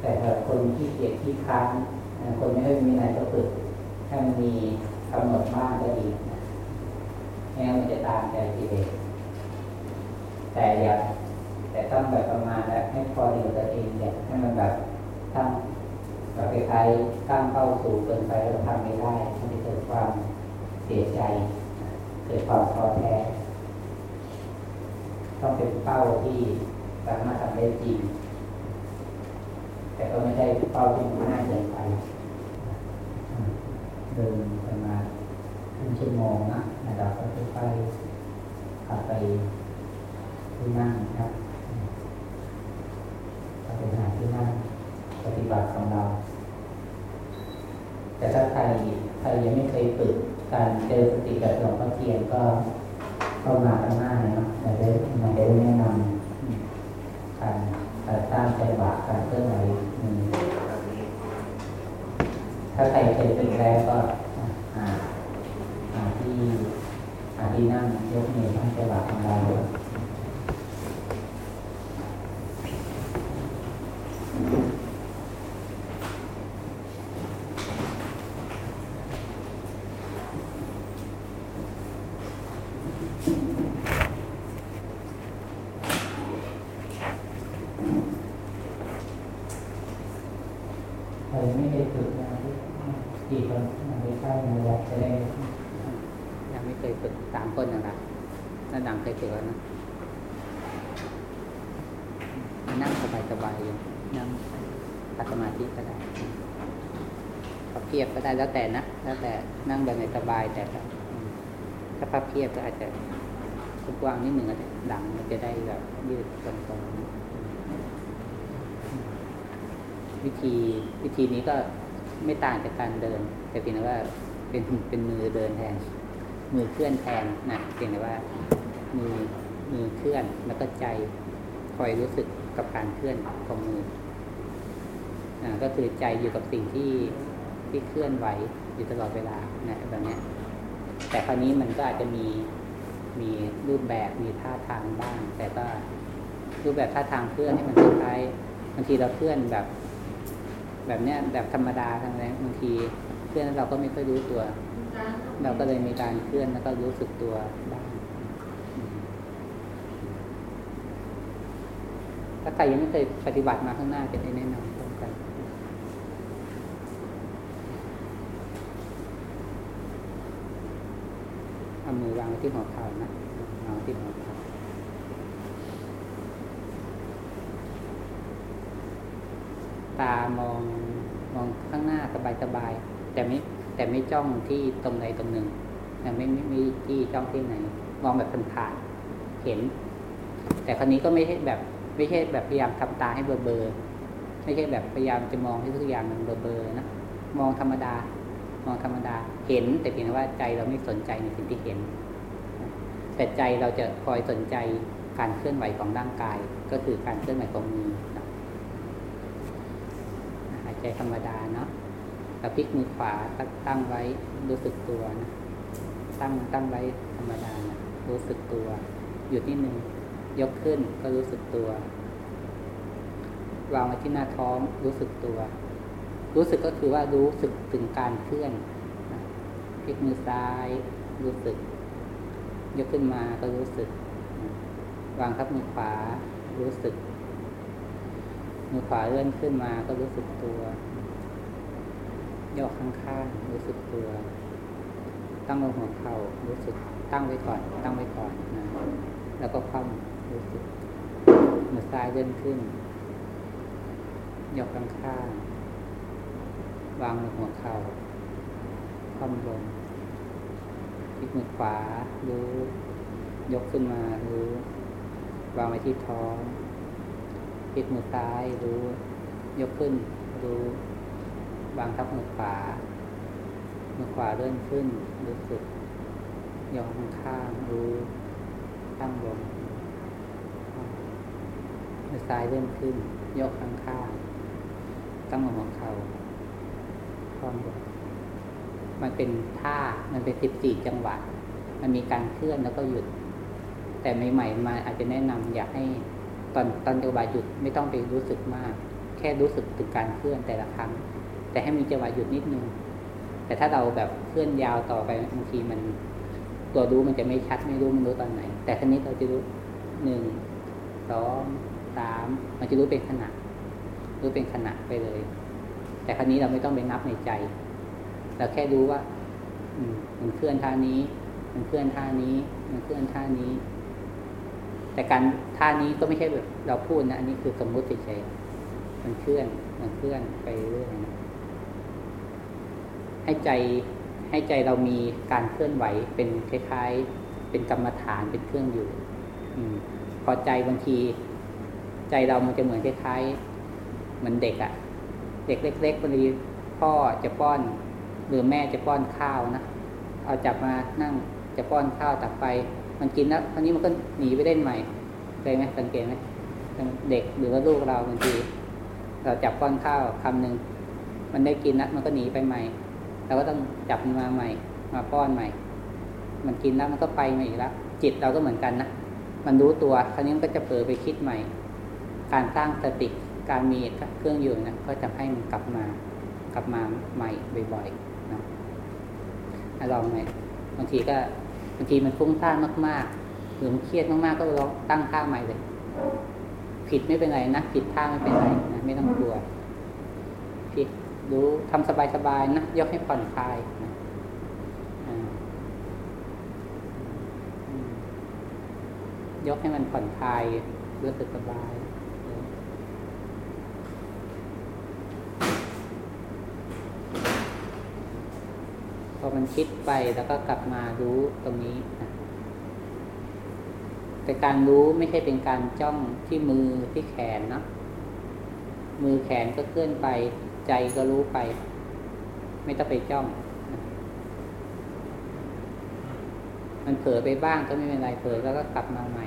[SPEAKER 2] แต่ถ้าคนที่เกียจที่ค้างคนไม่ค่อยมีอะไรก็ฝึกให้มันมีกำหนดบ้างก็ดีนะไม่งั้นมันจะตามใจกิเลสแต่อย่าแต่ต้องแบบประมาณแล้วให้พอดีตัวเองเนี่ยให้มันแบบตั้งแบบคล้ายๆตั้งเป้าสูงเกินไปแล้วทำไม่ได้มันจะเกิดความเสียใจ เกิดความท้อแท้ ต้องเป็นเป้าที่สามารถทำได้จริง แต่ก็ไม่ใช่เป้าที่ง่ายเกินไปเดินประมาณครึ่งชั่วโมงนะเราก็ค่อยๆขับไปที่นั่งครับขับไปหาที่นั่งปฏิบัติของเรา แต่ถ้าใครใครยังไม่เคยฝึกการเจอสติแบบหลวงพ่อเทียนก็เข้ามาข้างหน้าเลยนะแต่ได้มาได้แนะนำการ การสร้างจังหวะการเคลื่อนไหวถ้าใครเคยเป็นแล้วก็หาหาที่หาที่นั่งยกมือทั้งใจังหวะของเราใครไม่เคยฝึกนะกี่คนมาไปใกล้มาอยากจะได้ยังไม่เคยฝึกสามคนนะครับนั่นดังเคยฝึกแล้วนะนั่งสบายๆอยู่นั่งตัดสมาธิก็ได้พับเพียบก็ ได้แล้วแต่นะแล้วแต่นั่งแบบไหนสบายแต่ถ้าพับเพียบก็อาจจะกว้างนิดหนึ่งก็จะดังมันจะได้แบบยืดตรงๆวิธีวิธีนี้ก็ไม่ต่างจากการเดิน แต่เพียงแต่ว่าเป็นเป็นมือเดินแทน มือเคลื่อนแทนนะเพียงแต่ว่ามือมือเคลื่อนแล้วก็ใจคอยรู้สึกกับการเคลื่อนของมืออ่าก็คือใจอยู่กับสิ่งที่ ที่เคลื่อนไหวอยู่ตลอดเวลานะแบบนี้แต่คราวนี้มันก็อาจจะมีมีรูปแบบมีท่าทางบ้าง แต่ก็รูปแบบท่าทางเคลื่อนนี่มันคล้ายบางทีเราเคลื่อนแบบ แบบเนี้ยแบบธรรมดาทั้งนั้นบางทีเคลื่อนเราก็ไม่ค่อยรู้ตัว เราก็เลยมีการเคลื่อนแล้วก็รู้สึกตัวบ้างถ้าใครยังไม่เคยปฏิบัติมาข้างหน้าจะได้แนะนำตรงกันเอา มือวางที่หัวเข่านะวางที่หัวเข่าตามองมองข้างหน้าสบายๆแต่ไม่แต่ไม่จ้องที่ตรงใดตรงหนึ่งแต่ไม่ไม่ไม่ที่จ้องที่ไหน มองแบบผ่านๆเห็น แต่คราวนี้ก็ไม่ใช่แบบไม่ใช่แบบพยายามทำตาให้เบอเบอไม่ใช่แบบพยายามจะมองให้ทุกอย่างมันเบอเบอนะมองธรรมดา มองธรรมดา เห็นแต่เพียงว่าใจเราไม่สนใจในสิ่งที่เห็น แต่ใจเราจะคอยสนใจการเคลื่อนไหวของร่างกาย ก็คือการเคลื่อนไหวของมือหายใจธรรมดาเนาะเราพลิกมือขวาตั้งไว้รู้สึกตัวนะตั้งตั้งไว้ธรรมดานะรู้สึกตัวหยุดนิดนึงยกขึ้นก็รู้สึกตัว วางไว้ที่หน้าท้องรู้สึกตัว รู้สึกก็คือว่ารู้สึกถึงการเคลื่อน พลิกมือซ้าย รู้สึก ยกขึ้นมาก็รู้สึก วางทับมือขวา รู้สึก มือขวาเลื่อนขึ้นมาก็รู้สึกตัว ยกข้างๆรู้สึกตัว ตั้งลงหัวเข่ารู้สึก ตั้งไว้ก่อน ตั้งไว้ก่อนนะแล้วก็คว่ำรู้สึกมือซ้ายเลื่อนขึ้น ยกข้างๆวางลงหัวเข่า คว่ำลงพลิกมือขวารู้ ยกขึ้นมารู้วางไว้ที่ท้องพลิกมือซ้ายรู้ ยกขึ้น รู้ วางทับมือขวา มือขวาเลื่อนขึ้น รู้สึกยองข้างรู้ตั้งลงมือซ้ายเลื่อนขึ้น ยกข้างข้างตั้งลงหัวเข่าคล้องลง มันเป็นท่ามันเป็นสิบสี่จังหวะ มันมีการเคลื่อนแล้วก็หยุด แต่ใหม่ๆมาอาจจะแนะนำอยากให้ตอนตอนจังหวะหยุดไม่ต้องไปรู้สึกมาก แค่รู้สึกถึงการเคลื่อนแต่ละครั้ง แต่ให้มีจังหวะหยุดนิดนึง แต่ถ้าเราแบบเคลื่อนยาวต่อไปบางทีมันตัวรู้มันจะไม่ชัดไม่รู้มันรู้ตอนไหน แต่ทีนี้เราจะรู้หนึ่งสองสามมันจะรู้เป็นขณะรู้เป็นขณะไปเลย แต่ครั้นี้เราไม่ต้องไปนับในใจ เราแค่รู้ว่าอืมันเคลื่อนท่านี้ มันเคลื่อนท่านี้ มันเคลื่อนท่านี้ แต่การท่านี้ก็ไม่ใช่แบบเราพูดนะ อันนี้คือสมมติเฉยๆมันเคลื่อน มันเคลื่อนไปเรื่อยนะให้ใจให้ใจเรามีการเคลื่อนไหวเป็นคล้ายๆ เป็นกรรมฐานเป็นเครื่องอยู่ อืมพอใจบางที ใจเรามันจะเหมือนคล้ายๆเหมือนเด็กอะ่ะ เด็กเล็กๆบางทีพ่อจะป้อน หรือแม่จะป้อนข้าวนะเอาจับมานั่งจะป้อนข้าวตักไป มันกินแล้วคราวนี้มันก็หนีไปเล่นใหม่เคยไหมสังเกตไหมเด็กหรือว่าลูกเราบางทีเราจับป้อนข้าวคำหนึ่งมันได้กินแล้วมันก็หนีไปใหม่เราก็ต้องจับมันมาใหม่ มาป้อนใหม่ มันกินแล้วมันก็ไปใหม่อีกแล้วจิตเราก็เหมือนกันนะมันรู้ตัวคราวนี้มันก็จะเผลอไปคิดใหม่ การสร้างสติการมีเครื่องอยู่นะก็จะให้มันกลับมากลับมาใหม่บ่อยๆ ลองไหมบางทีก็บางทีมันฟุ้งซ่านมากๆหรือมันเครียดมากๆ ก็ลองตั้งท่าใหม่เลย ผิดไม่เป็นไรนะผิดท่าไม่เป็นไรนะไม่ต้องกลัวผิดรู้ทำสบายๆนะยกให้ผ่อนคลายนะยกให้มันผ่อนคลายรู้สึกสบาย พ อมันคิดไปแล้วก็กลับมารู้ตรงนี้นะแต่การรู้ไม่ใช่เป็นการจ้องที่มือที่แขนเนาะมือแขนก็เคลื่อนไป ใจก็รู้ไป ไม่ต้องไปจ้อง มันเผลอไปบ้างก็ไม่เป็นไรเผลอแล้วก็กลับมาใหม่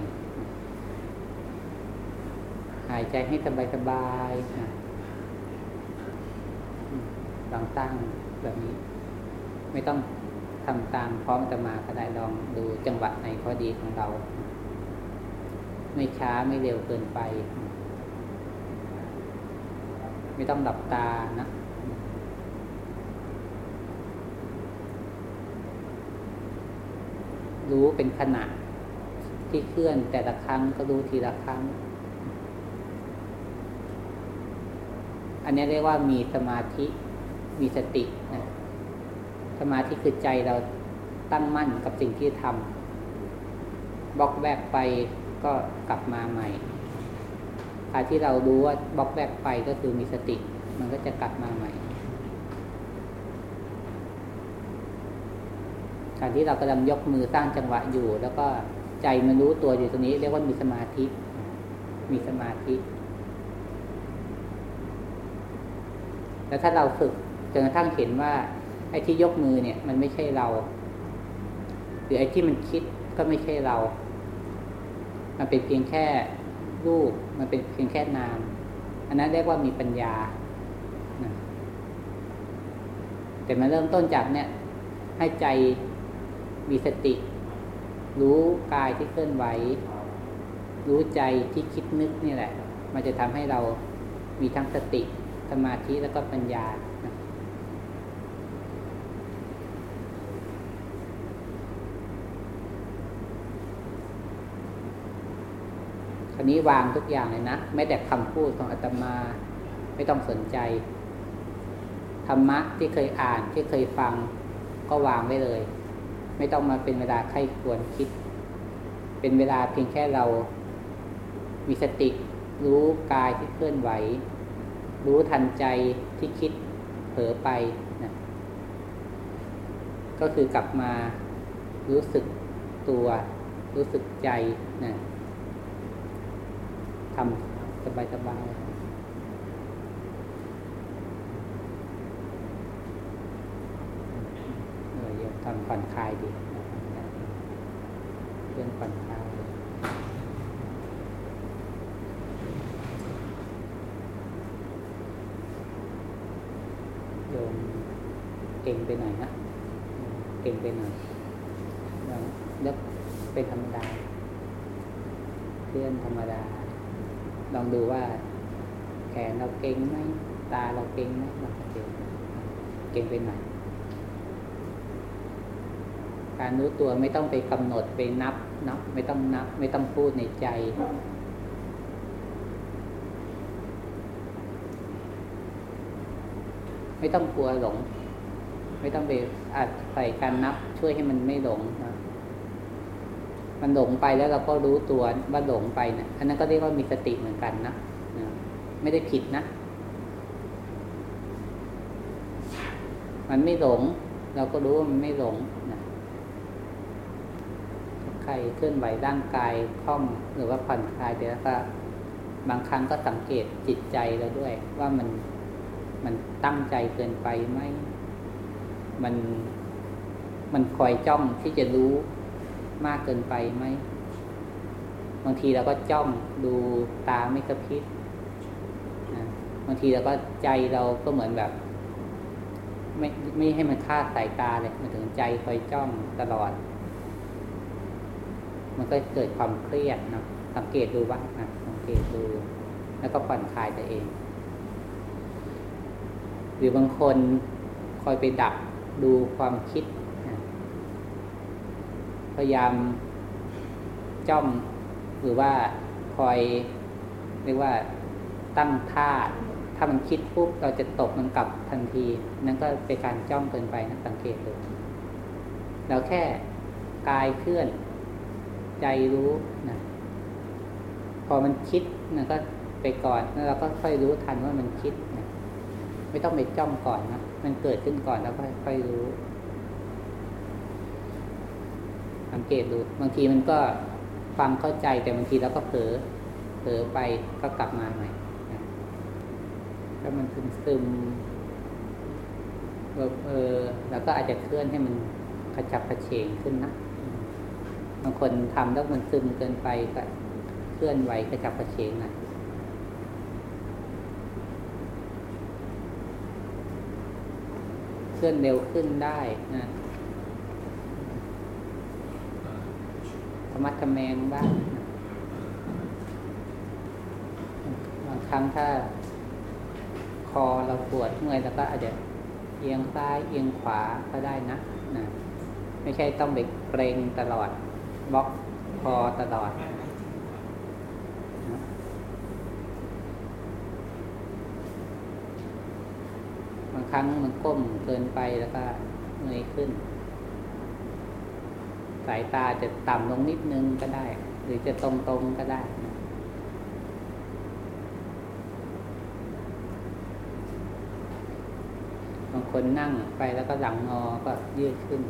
[SPEAKER 2] หายใจให้สบายสบายลองตั้งแบบนี้ ไม่ต้องทำตามพร้อมจะมาก็ได้ลองดูจังหวะในพอดีของเรา ไม่ช้าไม่เร็วเกินไป ไม่ต้องหลับตานะรู้เป็นขณะที่เคลื่อนแต่ละครั้งก็รู้ทีละครั้ง อันนี้เรียกว่ามีสมาธิ มีสตินะ สมาธิคือใจเราตั้งมั่นกับสิ่งที่ทำบล็อกแบกไปก็กลับมาใหม่การที่เรารู้ว่าบล็อกแบกไปก็คือมีสติ มันก็จะกลับมาใหม่การที่เรากำลังยกมือสร้างจังหวะอยู่ แล้วก็ใจมันรู้ตัวอยู่ตรงนี้ เรียกว่ามีสมาธิ มีสมาธิ แล้วถ้าเราฝึกจนกระทั่งเห็นว่า ไอ้ที่ยกมือเนี่ย มันไม่ใช่เรา หรือไอ้ที่มันคิดก็ไม่ใช่เรา มันเป็นเพียงแค่รูป มันเป็นเพียงแค่นาม อันนั้นเรียกว่ามีปัญญา แต่มาเริ่มต้นจากเนี่ย ให้ใจมีสติ รู้กายที่เคลื่อนไหว รู้ใจที่คิดนึกนี่แหละ มันจะทำให้เรามีทั้งสติ สมาธิแล้วก็ปัญญานะ อันนี้วางทุกอย่างเลยนะไม่แต่คำพูดของอาตมาไม่ต้องสนใจ ธรรมะที่เคยอ่านที่เคยฟังก็วางไว้เลย ไม่ต้องมาเป็นเวลาใครควรคิด เป็นเวลาเพียงแค่เรา มีสติ รู้กายที่เคลื่อนไหว รู้ทันใจที่คิดเผลอไปนะก็คือกลับมารู้สึกตัว รู้สึกใจนะ ทำสบายๆทำผ่อนคลายดีเรื่องผ่อนคลายโยมเก่งไปหน่อยนะ เก่งไปหน่อยแล้วเป็นธรรมดา เพื่อนธรรมดา ลองดูว่าแขนเราเก่งไหมตาเราเก่งไหมเราเก่งเก่งไปหนการรู้ตัวไม่ต้องไปกำหนดไปนับนับไม่ต้องนับ ไม่ต้องพูดในใจ ไม่ต้องกลัวหลง ไม่ต้องไปอาจใส่การนับช่วยให้มันไม่หลงนะ มันหลงไปแล้วเราก็รู้ตัวว่าหลงไปนะอันนั้นก็เรียกว่ามีสติเหมือนกันนะไม่ได้ผิดนะ มันไม่หลง เราก็รู้ว่ามันไม่หลงนะใครเคลื่อนไหวร่างกายคล่องหรือว่าผ่อนคลายเดี๋ยวก็บางครั้งก็สังเกตจิตใจเราด้วย ว่ามันมันตั้งใจเกินไปไหมมันมันคอยจ้องที่จะรู้ มากเกินไปไหมบางทีเราก็จ้องดูตาไม่กระพริบบางทีเราก็ใจเราก็เหมือนแบบ ไม่ไม่ให้มันคาดสายตาเลยมันถึงใจคอยจ้องตลอด มันก็เกิดความเครียดนะสังเกตดูบ้างนะสังเกตดู แล้วก็ผ่อนคลายตัวเอง หรือบางคนคอยไปดักดูความคิด พยายามจ้องหรือว่าคอยเรียกว่าตั้งท่าถ้ามันคิดปุ๊บเราจะตกมันกลับทันที นั่นก็เป็นการจ้องเกินไปนะสังเกตดูเราแค่กายเคลื่อน ใจรู้นะพอมันคิดนะก็ไปก่อนแล้วเราก็ค่อยรู้ทันว่ามันคิดนะไม่ต้องไปจ้องก่อนนะมันเกิดขึ้นก่อนแล้วก็ค่อยรู้ สังเกตดูบางทีมันก็ฟังเข้าใจแต่บางทีเราก็เผลอเผลอไปก็กลับมาใหม่ถ้ามันซึมซึมเออแล้วก็อาจจะเคลื่อนให้มันกระจับกระเฉงขึ้นนะบางคนทำแล้วมันซึมเกินไปก็เคลื่อนไหวกระจับกระเฉงนะเคลื่อนเร็วขึ้นได้นะ มัดกระแมงบ้างบางครั้งถ้า คอเราปวดเมื่อยแล้วก็อาจจะเอียงซ้ายเอียงขวาก็ได้นะนะ ไม่ใช่ต้องไปเกรงตลอดบล็อกคอตลอดบางครั้งมันก้มเกินไปแล้วก็เงยขึ้น สายตาจะต่ำลงนิดนึงก็ได้ หรือจะตรงๆก็ได้บางคนนั่งไปแล้วก็หลังงอก็ยืดขึ้น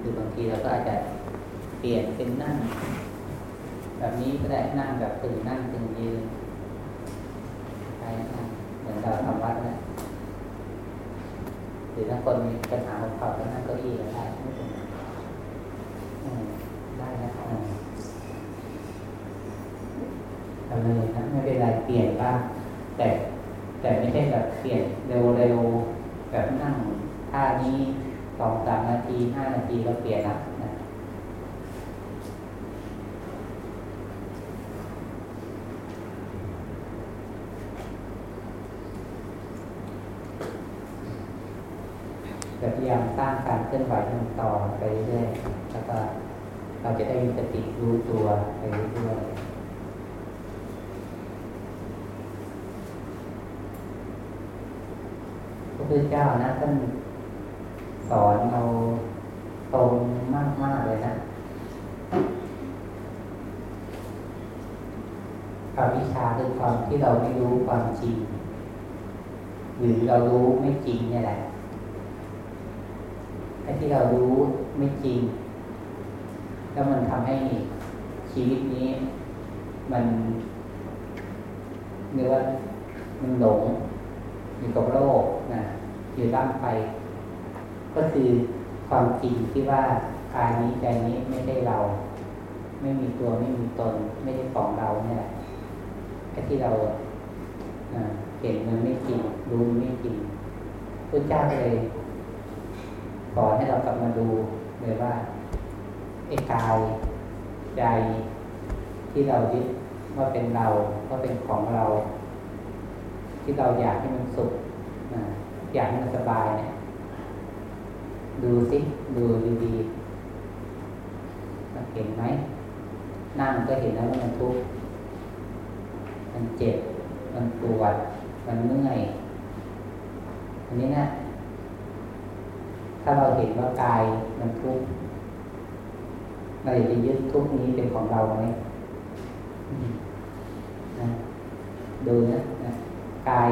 [SPEAKER 2] คือบางทีเราก็อาจจะเปลี่ยนเป็นนั่ง แบบนี้ก็ได้นั่งแบบตึงนั่งตึงยืนใช่นั่งเหมือนเราทำวัดนะหรือถ้าคนมีปัญหาของเขาก็นั่งเก้าอี้ก็ได้ไม่เป็นไรได้นะทำเลยนะไม่เป็นไรเปลี่ยนบ้างแต่แต่ไม่ใช่แบบเปลี่ยนเร็วๆแบบนั่งท่านี้ สองสามนาทีห้านาทีก็เปลี่ยนละนะแต่พยายามสร้างการเคลื่อนไหวมันต่อไปเรื่อยๆแล้วก็เราจะได้มีสติรู้ตัวไปเรื่อยๆพระพุทธเจ้านะท่าน สอนเราตรงมากๆเลยนะความวิชาคือความที่เราไม่รู้ความจริง หรือเรารู้ไม่จริงเนี่ยแหละไอ้ที่เรารู้ไม่จริง แล้วมันทำให้ชีวิตนี้ มันเรียกว่ามันหลงอยู่กับโลกนะอยู่ร่างไป ก็คือความจริงที่ว่ากายนี้ใจนี้ไม่ใช่เรา ไม่มีตัวไม่มีตน ไม่ใช่ของเราเนี่ยไอ้ที่เราเห็นมันไม่จริงรู้มไม่จริงพระเจ้าเลยสอนให้เรากลับมาดูเลยว่าไอ้กายใจที่เรายึดว่าเป็นเราว่าเป็นของเรา ที่เราอยากให้มันสุขอยากให้มันสบายเนี่ย ดูสิดูดีๆเห็นไหมนั่งก็เห็นแล้วว่ามันทุกข์มันเจ็บ มันปวด มันเมื่อยอันนี้นะถ้าเราเห็นว่ากายมันทุกข์เราอยากจะยึดทุกนี้เป็นของเราไหมนะดูนะนะกาย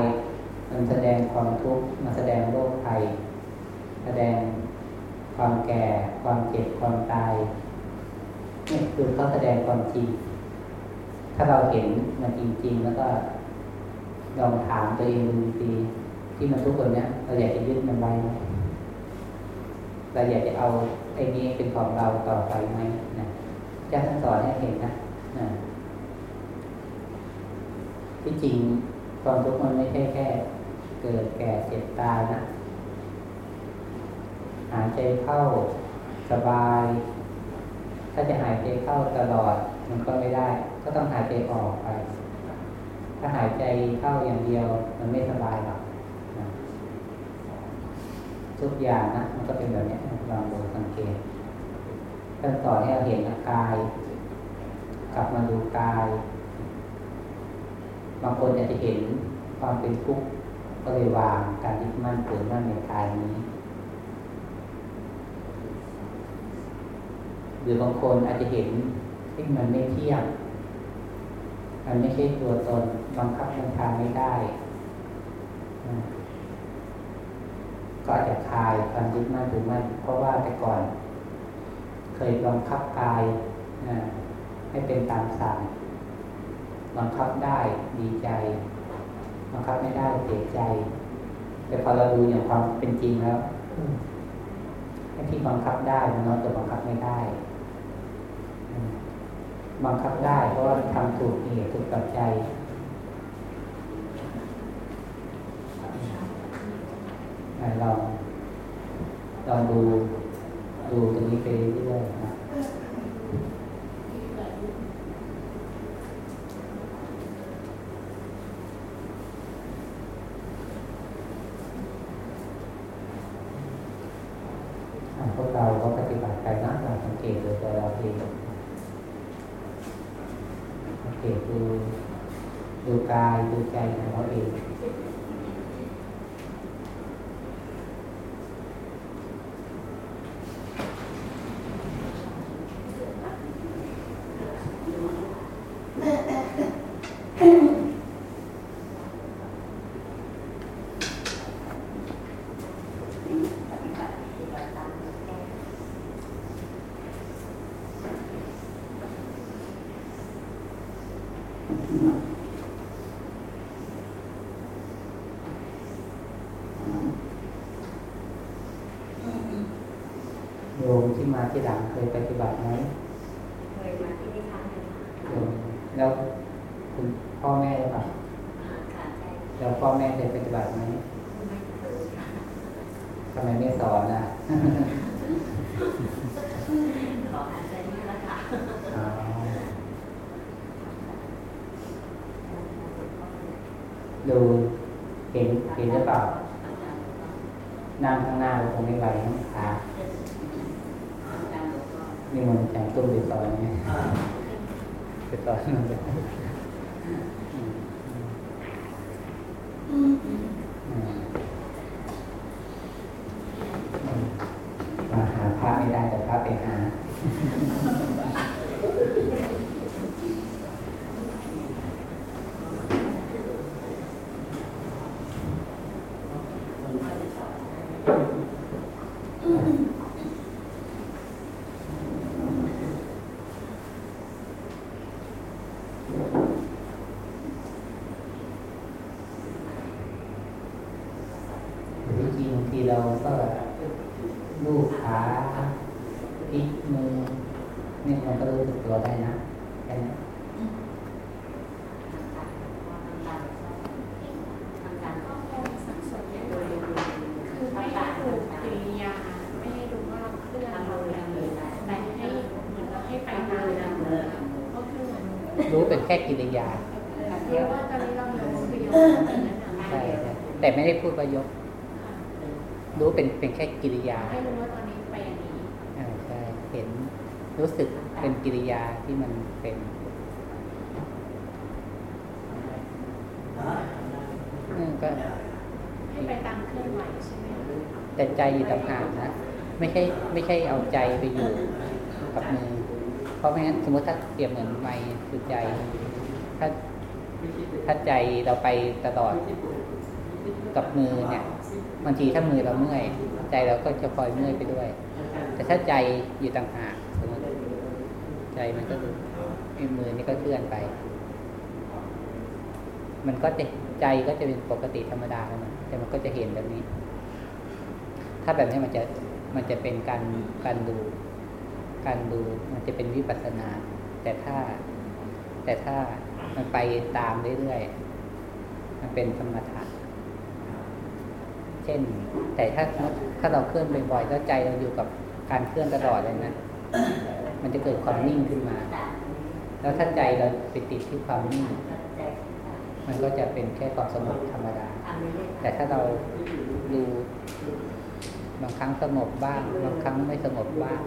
[SPEAKER 2] มันแสดงความทุกข์มันแสดงโรคภัยแสดง ความแก่ ความเจ็บความตายนี่คือเขาแสดงความจริง ถ้าเราเห็นมันจริง ๆ แล้วก็ลองถามตัวเองดูดีที่มันทุกคนเนี้ยเราอยากจะยึดมันไว้ไหมเราอยากจะเอาไอ้นี้เป็นของเราต่อไปไหมนะจะท่านสอนให้เห็นนะนะที่จริงความทุกข์มันไม่ใช่แค่ เกิดแก่เจ็บตายนะ หายใจเข้าสบาย ถ้าจะหายใจเข้าตลอดมันก็ไม่ได้ ก็ต้องหายใจออกไป ถ้าหายใจเข้าอย่างเดียว มันไม่สบายหรอกทุกอย่างนะมันก็เป็นแบบนี้ลองดูสังเกตขั้นต่อให้เราเห็นกาย กลับมาดูกาย บางคนอาจจะเห็นความเป็นทุกข์ก็เลยวางการยึดมั่นถือมั่นในกายนี้ ห รือบางคนอาจจะเห็นที่มันไม่เที่ยงมันไม่ใช่ตัวตนบังคับบัญชาไม่ได้ก็อาจจะคลายความยึดมั่นถือมั่นเพราะว่าแต่ก่อน เคยบังคับกายให้เป็นตามสั่งบังคับได้ดีใจบังคับไม่ได้เสียใจ แต่พอเราดูอย่างความเป็นจริงแล้วไอ้ที่บังคับได้มันน้อยแต่บังคับไม่ได้ บังคับได้ เพราะว่าทำถูกเหตุถูกปัจจัยลองลองดูดูตรงนี้ไปเรื่อยๆนะพวกเราก็ปฏิบัติไปนะเราสังเกตดูตัวเราเองสังเกตดูดู กายดูใจของเราเอง โย มที่มาที่หลังเคยปฏิบัติไหม
[SPEAKER 3] เคยมาที่นี่ครั้งหนึ่ง
[SPEAKER 2] แล้วคุณพ่อแม่หรือเปล่าแล้วพ่อแม่เคยปฏิบัติไหมไม่เคยทำไมไม่สอนอะ
[SPEAKER 3] ขออาจารย์นี่ละค่ะ
[SPEAKER 2] ดูเห็นเห็นหรือเปล่านั่งข้างหน้าเราคงไม่ไหวทั้งขา นี่มันแข่งตุ้มไปสอนไงไปสอนมันมาหาพระไม่ได้แต่พระไปหาแค่กิริยาใช่แต่ไม่ได้พูดว่ายก รู้เป็นเป็นแค่กิริยา
[SPEAKER 3] ให้รู้ว่าตอนนี้ไปอย่างนี้อ่า
[SPEAKER 2] ใช่ เห็นรู้สึกเป็นกิริยาที่มันเป็น
[SPEAKER 3] นี่ก็ให้ไปตามเคลื่อนไหวใช่ไหมแต่
[SPEAKER 2] ใจอยู่ต่างหากนะไม่ใช่ไม่ใช่เอาใจไปอยู่กับมือ เพราะไม่งั้นสมมติถ้าเปรียบเหมือนไม้คือใจ ถ้าถ้าใจเราไปตลอดกับมือเนี่ยบางทีถ้ามือเราเมื่อย ใจเราก็จะคอยเมื่อยไปด้วย แต่ถ้าใจอยู่ต่างหากสมมติใจมันก็มือนี่ก็เคลื่อนไป มันก็จะใจก็จะเป็นปกติธรรมดาแล้วมันแต่มันก็จะเห็นแบบนี้ ถ้าแบบนี้มันจะมันจะเป็นการการดู การดูมันจะเป็นวิปัสสนา แต่ถ้า แต่ถ้ามันไปตามเรื่อยๆมันเป็นสมถะเช่น แต่ถ้าถ้าเราเคลื่อนบ่อยๆแล้วใจเราอยู่กับการเคลื่อนตลอดเลยนะมันจะเกิดความนิ่งขึ้นมา แล้วถ้าใจเราไปติดที่ความนิ่ง มันก็จะเป็นแค่ความสงบธรรมดา แต่ถ้าเราดู บางครั้งสงบบ้าง บางครั้งไม่สงบบ้าง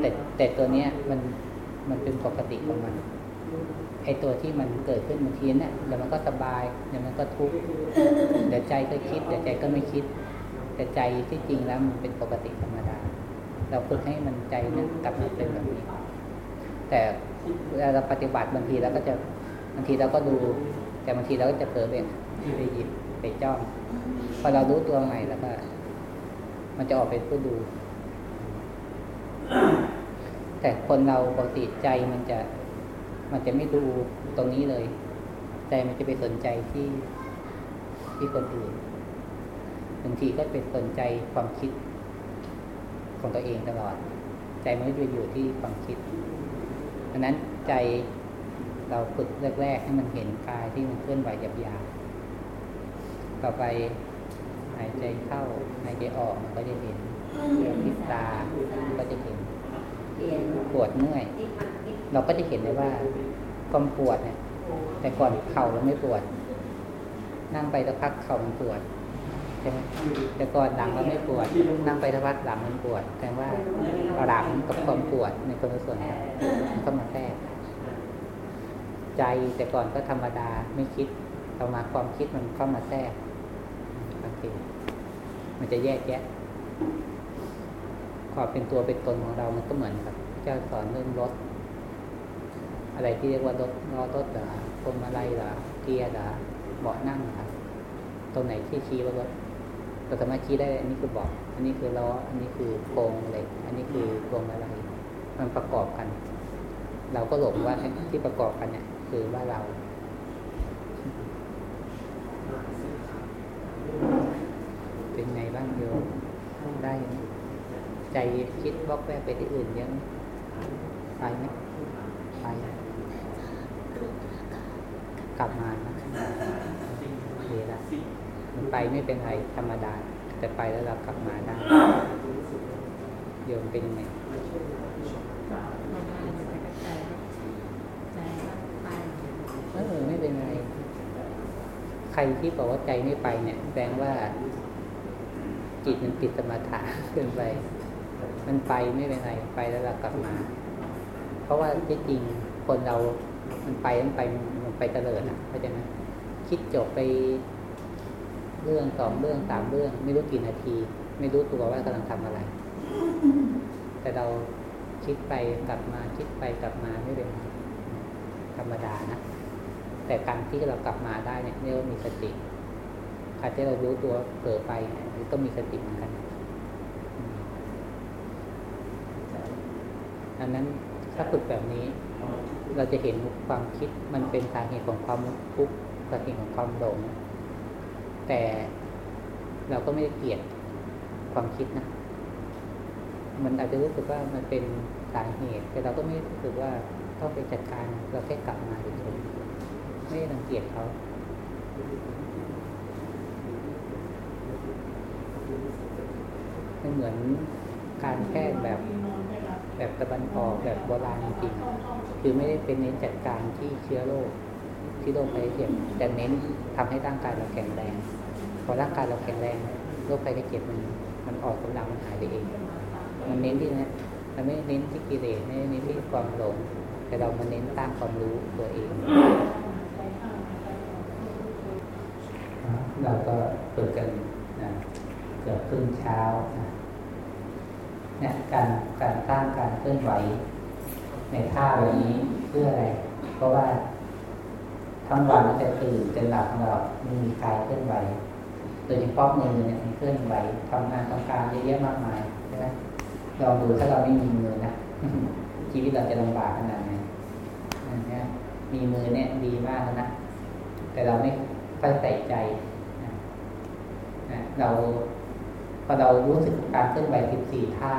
[SPEAKER 2] แต่แต่ตัวเนี้ยมันมันเป็นปกติของมันไอตัวที่มันเกิดขึ้นบางทีเนี่ยเดี๋ยวมันก็สบายเดี๋ยวมันก็ทุกข์เดี๋ยวใจก็คิดเดี๋ยวใจก็ไม่คิด แต่ใจที่จริงแล้วมันเป็นปกติธรรมดา เราฝึกให้มันใจนี่ยกลับมาเป็นแบบนี้ แต่เวลาเราปฏิบัติบางทีเราก็จะบางทีเราก็ดู แต่บางทีเราก็จะเผลอไปไปหยิบไปจ้องพอเรารู้ตัวใหม่แล้วก็ มันจะออกไปผู้ดู แต่คนเราปกติใจมันจะ มันจะไม่ดูตรงนี้เลย ใจมันจะไปสนใจที่ที่คนอื่นบางทีก็เป็นสนใจความคิดของตัวเองตลอด ใจมันจะอยู่ที่ความคิดดังนั้นใจเราฝึกแรกๆให้มันเห็นกายที่มันเคลื่อนไหวหยาบๆต่อไป หายใจเข้า หายใจออกก็จะเห็นพิษตาก็จะเห็นปวดเมื่อย เราก็จะเห็นได้ว่าความปวดเนี่ย แต่ก่อนเข่าเราไม่ปวด นั่งไปสักพักเข่ามันปวดใช่ไหมแต่ก่อนหลังเราไม่ปวด นั่งไปสักพักหลังมันปวดแสดงว่าหลังกับความปวดในคนละส่วนมันก็มาแทรกใจแต่ก่อนก็ธรรมดาไม่คิดต่อมาความคิดมันเข้ามาแทรก โอเคมันจะแยกแยะความเป็นตัวเป็นตนของเรามันก็เหมือนกับเจ้าสอนเรื่องรถ อะไรที่เรียกว่ารถล้อรถหรอพวงมาลัยหรอเกียร์หรอเบาะนั่งหรอตรงไหนที่ชี้ว่ารถเราสามารถชี้ได้ อันนี้คือเบาะอันนี้คือล้อ อันนี้คือโครงเหล็ก อันนี้คือพวงมาลัยมันประกอบกัน เราก็หลงว่าที่ประกอบกันเนี่ย คือว่าเรา เป็นไงบ้างโยมได้ไหมใจคิดวอกแวกไปที่อื่นยังไปไหมไปกลับมานะโอเคละมันไปไม่เป็นไรธรรมดา แต่ไปแล้วเรากลับมาได้โยมเป็นยังไงเออไม่เป็นไร ใครที่บอกว่าใจไม่ไปเนี่ยแสดงว่า จิตมันติดสมาธิเกินไป มันไปไม่เป็นไรไปแล้วเรากลับมา เพราะว่าที่จริงคนเรา มันไปมันไปมันไปเตลิดอะเข้าใจไหมคิดจบไปเรื่องสองเรื่องสามเรื่อง ไม่รู้กี่นาที ไม่รู้ตัวว่ากำลังทำอะไร แต่เราคิดไปกลับมาคิดไปกลับมาไม่เป็นธรรมดานะ แต่การที่เรากลับมาได้เนี่ยเรียกว่ามีสติการที่เรารู้ตัวเผลอไปเนี่ยก็มีสติเหมือนกันดังนั้นถ้าฝึกแบบนี้เราจะเห็นความคิดมันเป็นสาเหตุของความทุกข์สาเหตุของความหลงแต่เราก็ไม่ได้เกลียดความคิดนะ มันอาจจะรู้สึกว่ามันเป็นสาเหตุ แต่เราก็ไม่รู้สึกว่าต้องไปจัดการเราแค่กลับมาเฉย ไม่ได้รังเกียจเขามันเหมือนการแพทย์แบบแบบตะบันออกแบบโบราณจริงๆคือไม่ได้เป็นเน้นจัดการที่เชื้อโรคที่โรคภัยเจ็บแต่เน้นทำให้ร่างกายเราแข็งแรง พอร่างกายเราแข็งแรงโรคภัยไข้เจ็บมันมันออกกำลังมันหายไปเอง มันเน้นที่นะเราไม่เน้นที่กิเลสไม่เน้นที่ความหลงแต่เรามาเน้นสร้างความรู้ตัวเอง เราก็ฝึกกันนะเกือบครึ่งเช้านะเนี่ยการการสร้างการเคลื่อนไหว ในท่าแบบนี้เพื่ออะไร เพราะว่าทั้งวันตั้งแต่ตื่นจนหลับของเราไม่มีกายเคลื่อนไหว โดยเฉพาะมือเนี่ยมันเคลื่อนไหวทำงานทำการเยอะแยะมากมายใช่ไหมลองดูถ้าเราไม่มีมือนะชีวิตเราจะลำบากขนาดไหนนะมีมือเนี่ยดีมากแล้วนะแต่เราไม่ค่อยใส่ใจ เราพอเรารู้สึกการเคลื่อนไหวสิบสี่ท่า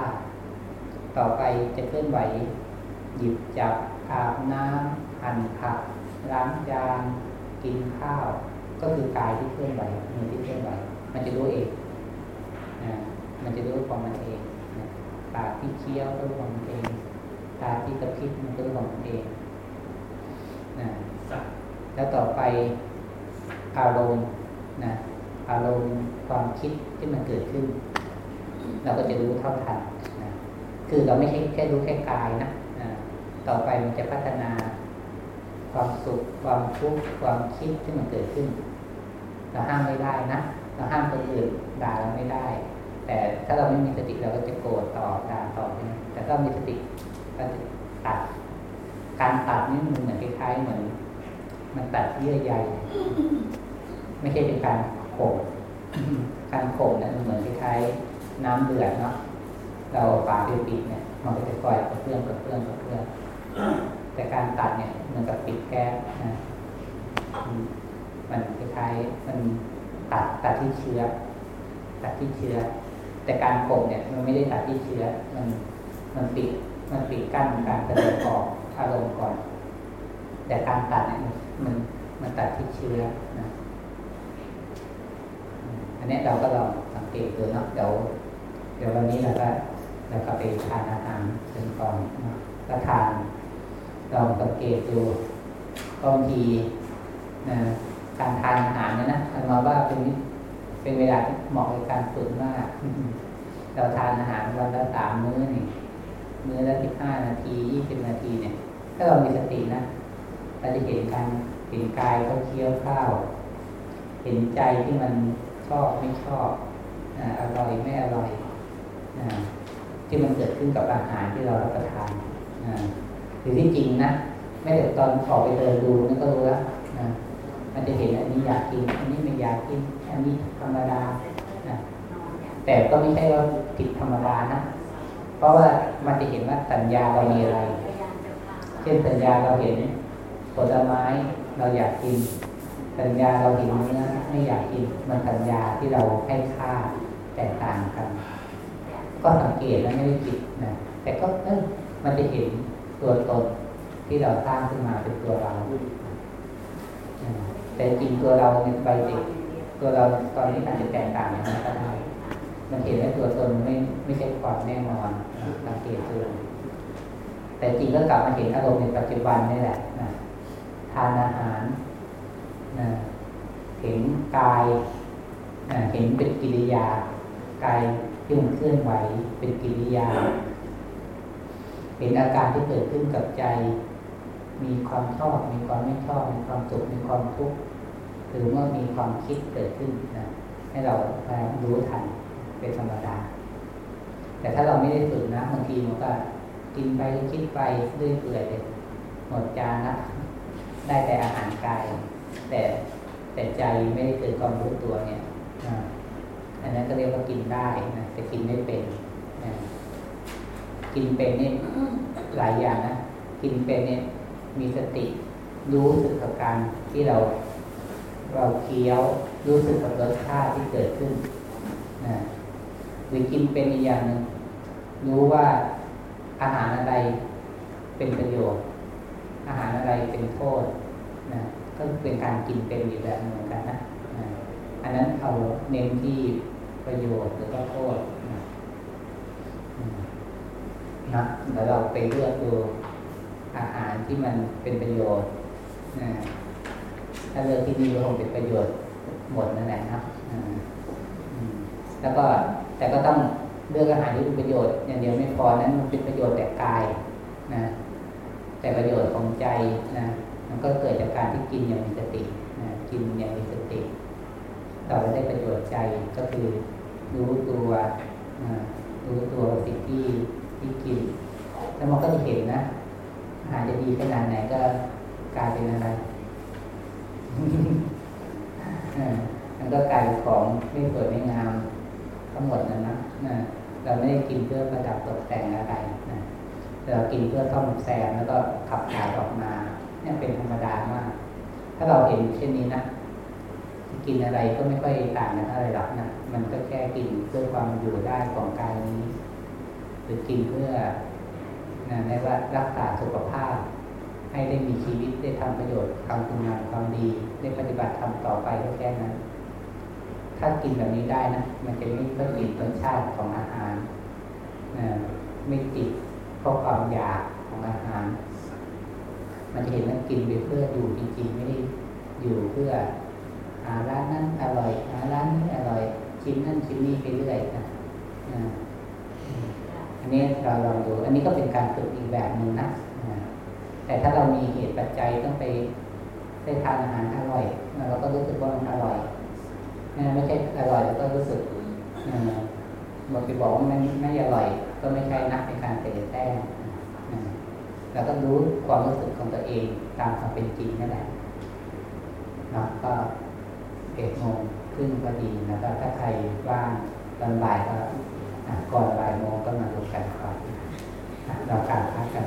[SPEAKER 2] ต่อไปจะเคลื่อนไหว หยิบจับอาบน้ำหั่นผักล้างจานกินข้าว ก็คือกายที่เคลื่อนไหวมือที่เคลื่อนไหว มันจะรู้เองนะมันจะรู้ของมันเองนะปากที่เคี้ยวก็รู้ของมันเอง ตาที่กระพริบมันก็รู้ของมันเองนะแล้วต่อไปอารมณ์นะ อารมณ์ความคิดที่มันเกิดขึ้น เราก็จะรู้เท่าทันนะคือเราไม่ใช่แค่รู้แค่กายนะนะต่อไปมันจะพัฒนาความสุขความทุกข์ความคิดที่มันเกิดขึ้น เราห้ามไม่ได้นะเราห้ามคนอื่นด่าเราไม่ได้ แต่ถ้าเราไม่มีสติเราก็จะโกรธต่อด่าต่อไหมแต่ถ้ามีสติก็จะตัด การตัดนี่มันเหมือนคล้ายๆเหมือน มันตัดเยื่อใยไม่ใช่เป็นการ ข่มการข่มเนี่ยมันเหมือนคล้ายๆน้ำเดือดเนาะเราฝาปิดๆเนี่ย มันก็จะคอยกระเพื่อมกระเพื่อมกระเพื่อมแต่การตัดเนี่ยมันกับปิดแก๊สนะมันคล้ายๆมันตัดตัดที่เชื้อตัดที่เชื้อ แต่การข่มเนี่ย มันไม่ได้ตัดที่เชื้อ มันมันปิดมันปิดกั้นการแสดงออกอารมณ์ก่อน แต่การตัดเนี่ยมันมันตัดที่เชื้อนะ นนี้เราก็ลองสังเกตดูเนาะเดี๋ยวเดี๋ยววันนี้เราก็เราก็ไปทานอาหารเป็นก่อนนะแล้วทานลองสังเกตดูบางทีนะการทานอาหารเนี่ยนะอันมาว่าเป็นเป็นเวลาที่เหมาะกับการฝึกมากเราทานอาหารวันละสามมื้อนี่มื้อละสิบห้านาทียี่สิบนาทีเนี่ย ถ้าเรามีสตินะเราจะเห็นการเห็นกายเขาเคี้ยวข้าว เห็นใจที่มัน ชอบไม่ชอบอร่อยไม่อร่อยที่มันเกิดขึ้นกับอาหารที่เรารับประทานคือที่จริงนะไม่แต่ตอนออกไปเดินดูนั่นก็รู้แล้วนะมันจะเห็นอันนี้อยากกิน อันนี้ไม่อยากกิน อันนี้ธรรมดานะแต่ก็ไม่ใช่ว่าผิดธรรมดานะเพราะว่ามันจะเห็นว่าสัญญาเรามีอะไรสช่นสัญญาเราเห็นผลไม้เราอยากกิน สัญญาเราเห็นเนื้อไม่อยากกินมันสัญญาที่เราให้ค่าแตกต่างกัน ก็สังเกตแล้วไม่ได้ผิดนะแต่ก็เออมันจะเห็นตัวตนที่เราสร้างขึ้นมาเป็นตัวเรา แต่จริงตัวเราในใบเด็กตัวเราตอนนี้อาจจะแตกต่างอย่างนั้นก็ได้มันเห็นว่าตัวตนไม่ไม่ใช่ความแน่นอนสังเกตดูแต่จริงก็กลับมาเห็นอารมณ์ในปัจจุบันนี่แหละนะทานอาหาร เห็นกายนะเห็นเป็นกิริยากายที่มันเคลื่อนไหวเป็นกิริยา เห็นอาการที่เกิดขึ้นกับใจ มีความชอบมีความไม่ชอบมีความสุขมีความทุกข์หรือว่ามีความคิดเกิดขึ้นนะให้เรารู้ทันเป็นธรรมดา แต่ถ้าเราไม่ได้ฝึกนะบางทีมันก็กินไปคิดไปเรื่อยเปื่อยเลยหมดจานนะได้แต่อาหารกาย แต่แต่ใจไม่ได้เกิดความรู้ตัวเนี่ยอันนั้นก็เรียกว่ากินได้นะแต่กินไม่เป็นนะกินเป็นนี่หลายอย่างนะกินเป็นเนี่ยมีสติ รู้สึกกับการที่เรา เราเคี้ยวรู้สึกกับรสชาติที่เกิดขึ้นนะหรือกินเป็นอีกอย่างหนึ่งรู้ว่าอาหารอะไรเป็นประโยชน์ อาหารอะไรเป็นโทษนะ ก็เป็นการกินเป็นอีกแบบเหมือนกันนะอันนั้นเอาเน้นที่ประโยชน์หรือว่าโทษนะแล้วเราไปเลือกดูอาหารที่มันเป็นประโยชน์ถ้าเลือกที่นี่ก็คงเป็นประโยชน์หมดนั่นแหละนะแล้วก็แต่ก็ต้องเลือกอาหารที่เป็นประโยชน์อย่างเดียวไม่พอนั้นมันเป็นประโยชน์แต่กายนะแต่ประโยชน์ของใจนะ มันก็เกิดจากการที่กินอย่างมีสตินะกินอย่างมีสติ เราได้ประโยชน์ใจก็คือรู้ตัวรู้ตัวสิ่งที่ที่กิน แล้วมันก็จะเห็นนะอาหารจะดีขนาดไหนก็กลายเป็นอะไรมันก็กลายเป็นของไม่สวยไม่งามทั้งหมดนั้นนะนะเราไม่ได้กินเพื่อประดับตกแต่งอะไรนะเรากินเพื่อซ่อมแซมแล้วก็ขับถ่ายออกมา นี่ยเป็นธรรมดามาก ถ้าเราเห็นเช่นนี้นะกินอะไรก็ไม่ค่อยต่างกันอะไรหรอกนะมันก็แค่กินเพื่อความอยู่ได้ของกายนี้ หรือกินเพื่อนะในว่ารักษาสุขภาพ ให้ได้มีชีวิตได้ทำประโยชน์ทำคุณงามความดี ได้ปฏิบัติทำต่อไปก็แค่นั้น ถ้ากินแบบนี้ได้นะมันจะไม่ต้องติดรสชาติของอาหารนะไม่ติดเพราะความอยากของอาหาร มันจะเห็นว่ากินไปเพื่ออยู่จริงๆไม่ได้อยู่เพื่อหาร้านนั้นอร่อยหาร้านนี้อร่อยชิ้นนั้นชิ้นนี้ไปเรื่อยนะอันนี้เราลองดู อันนี้ก็เป็นการฝึกอีกแบบหนึ่งนะแต่ถ้าเรามีเหตุปัจจัยต้องไปได้ทานอาหารอร่อยเราก็รู้สึกว่ามันอร่อยไม่ใช่อร่อยแล้วก็รู้สึกบางทีบอกว่าไม่ไม่อร่อย ก็ไม่ใช่นักในการเตะแต้ม ราต้องรู้ความรู้สึกของตัวเองตามความเป็นจริงนั่นแหละนะก็เอ็ดโมงครึ่งพอดีนะก็ถ้าใครว่างตอนบ่ายก็ก่อนบ่ายโมงก็มาดูกันก่อนเราการพักกัน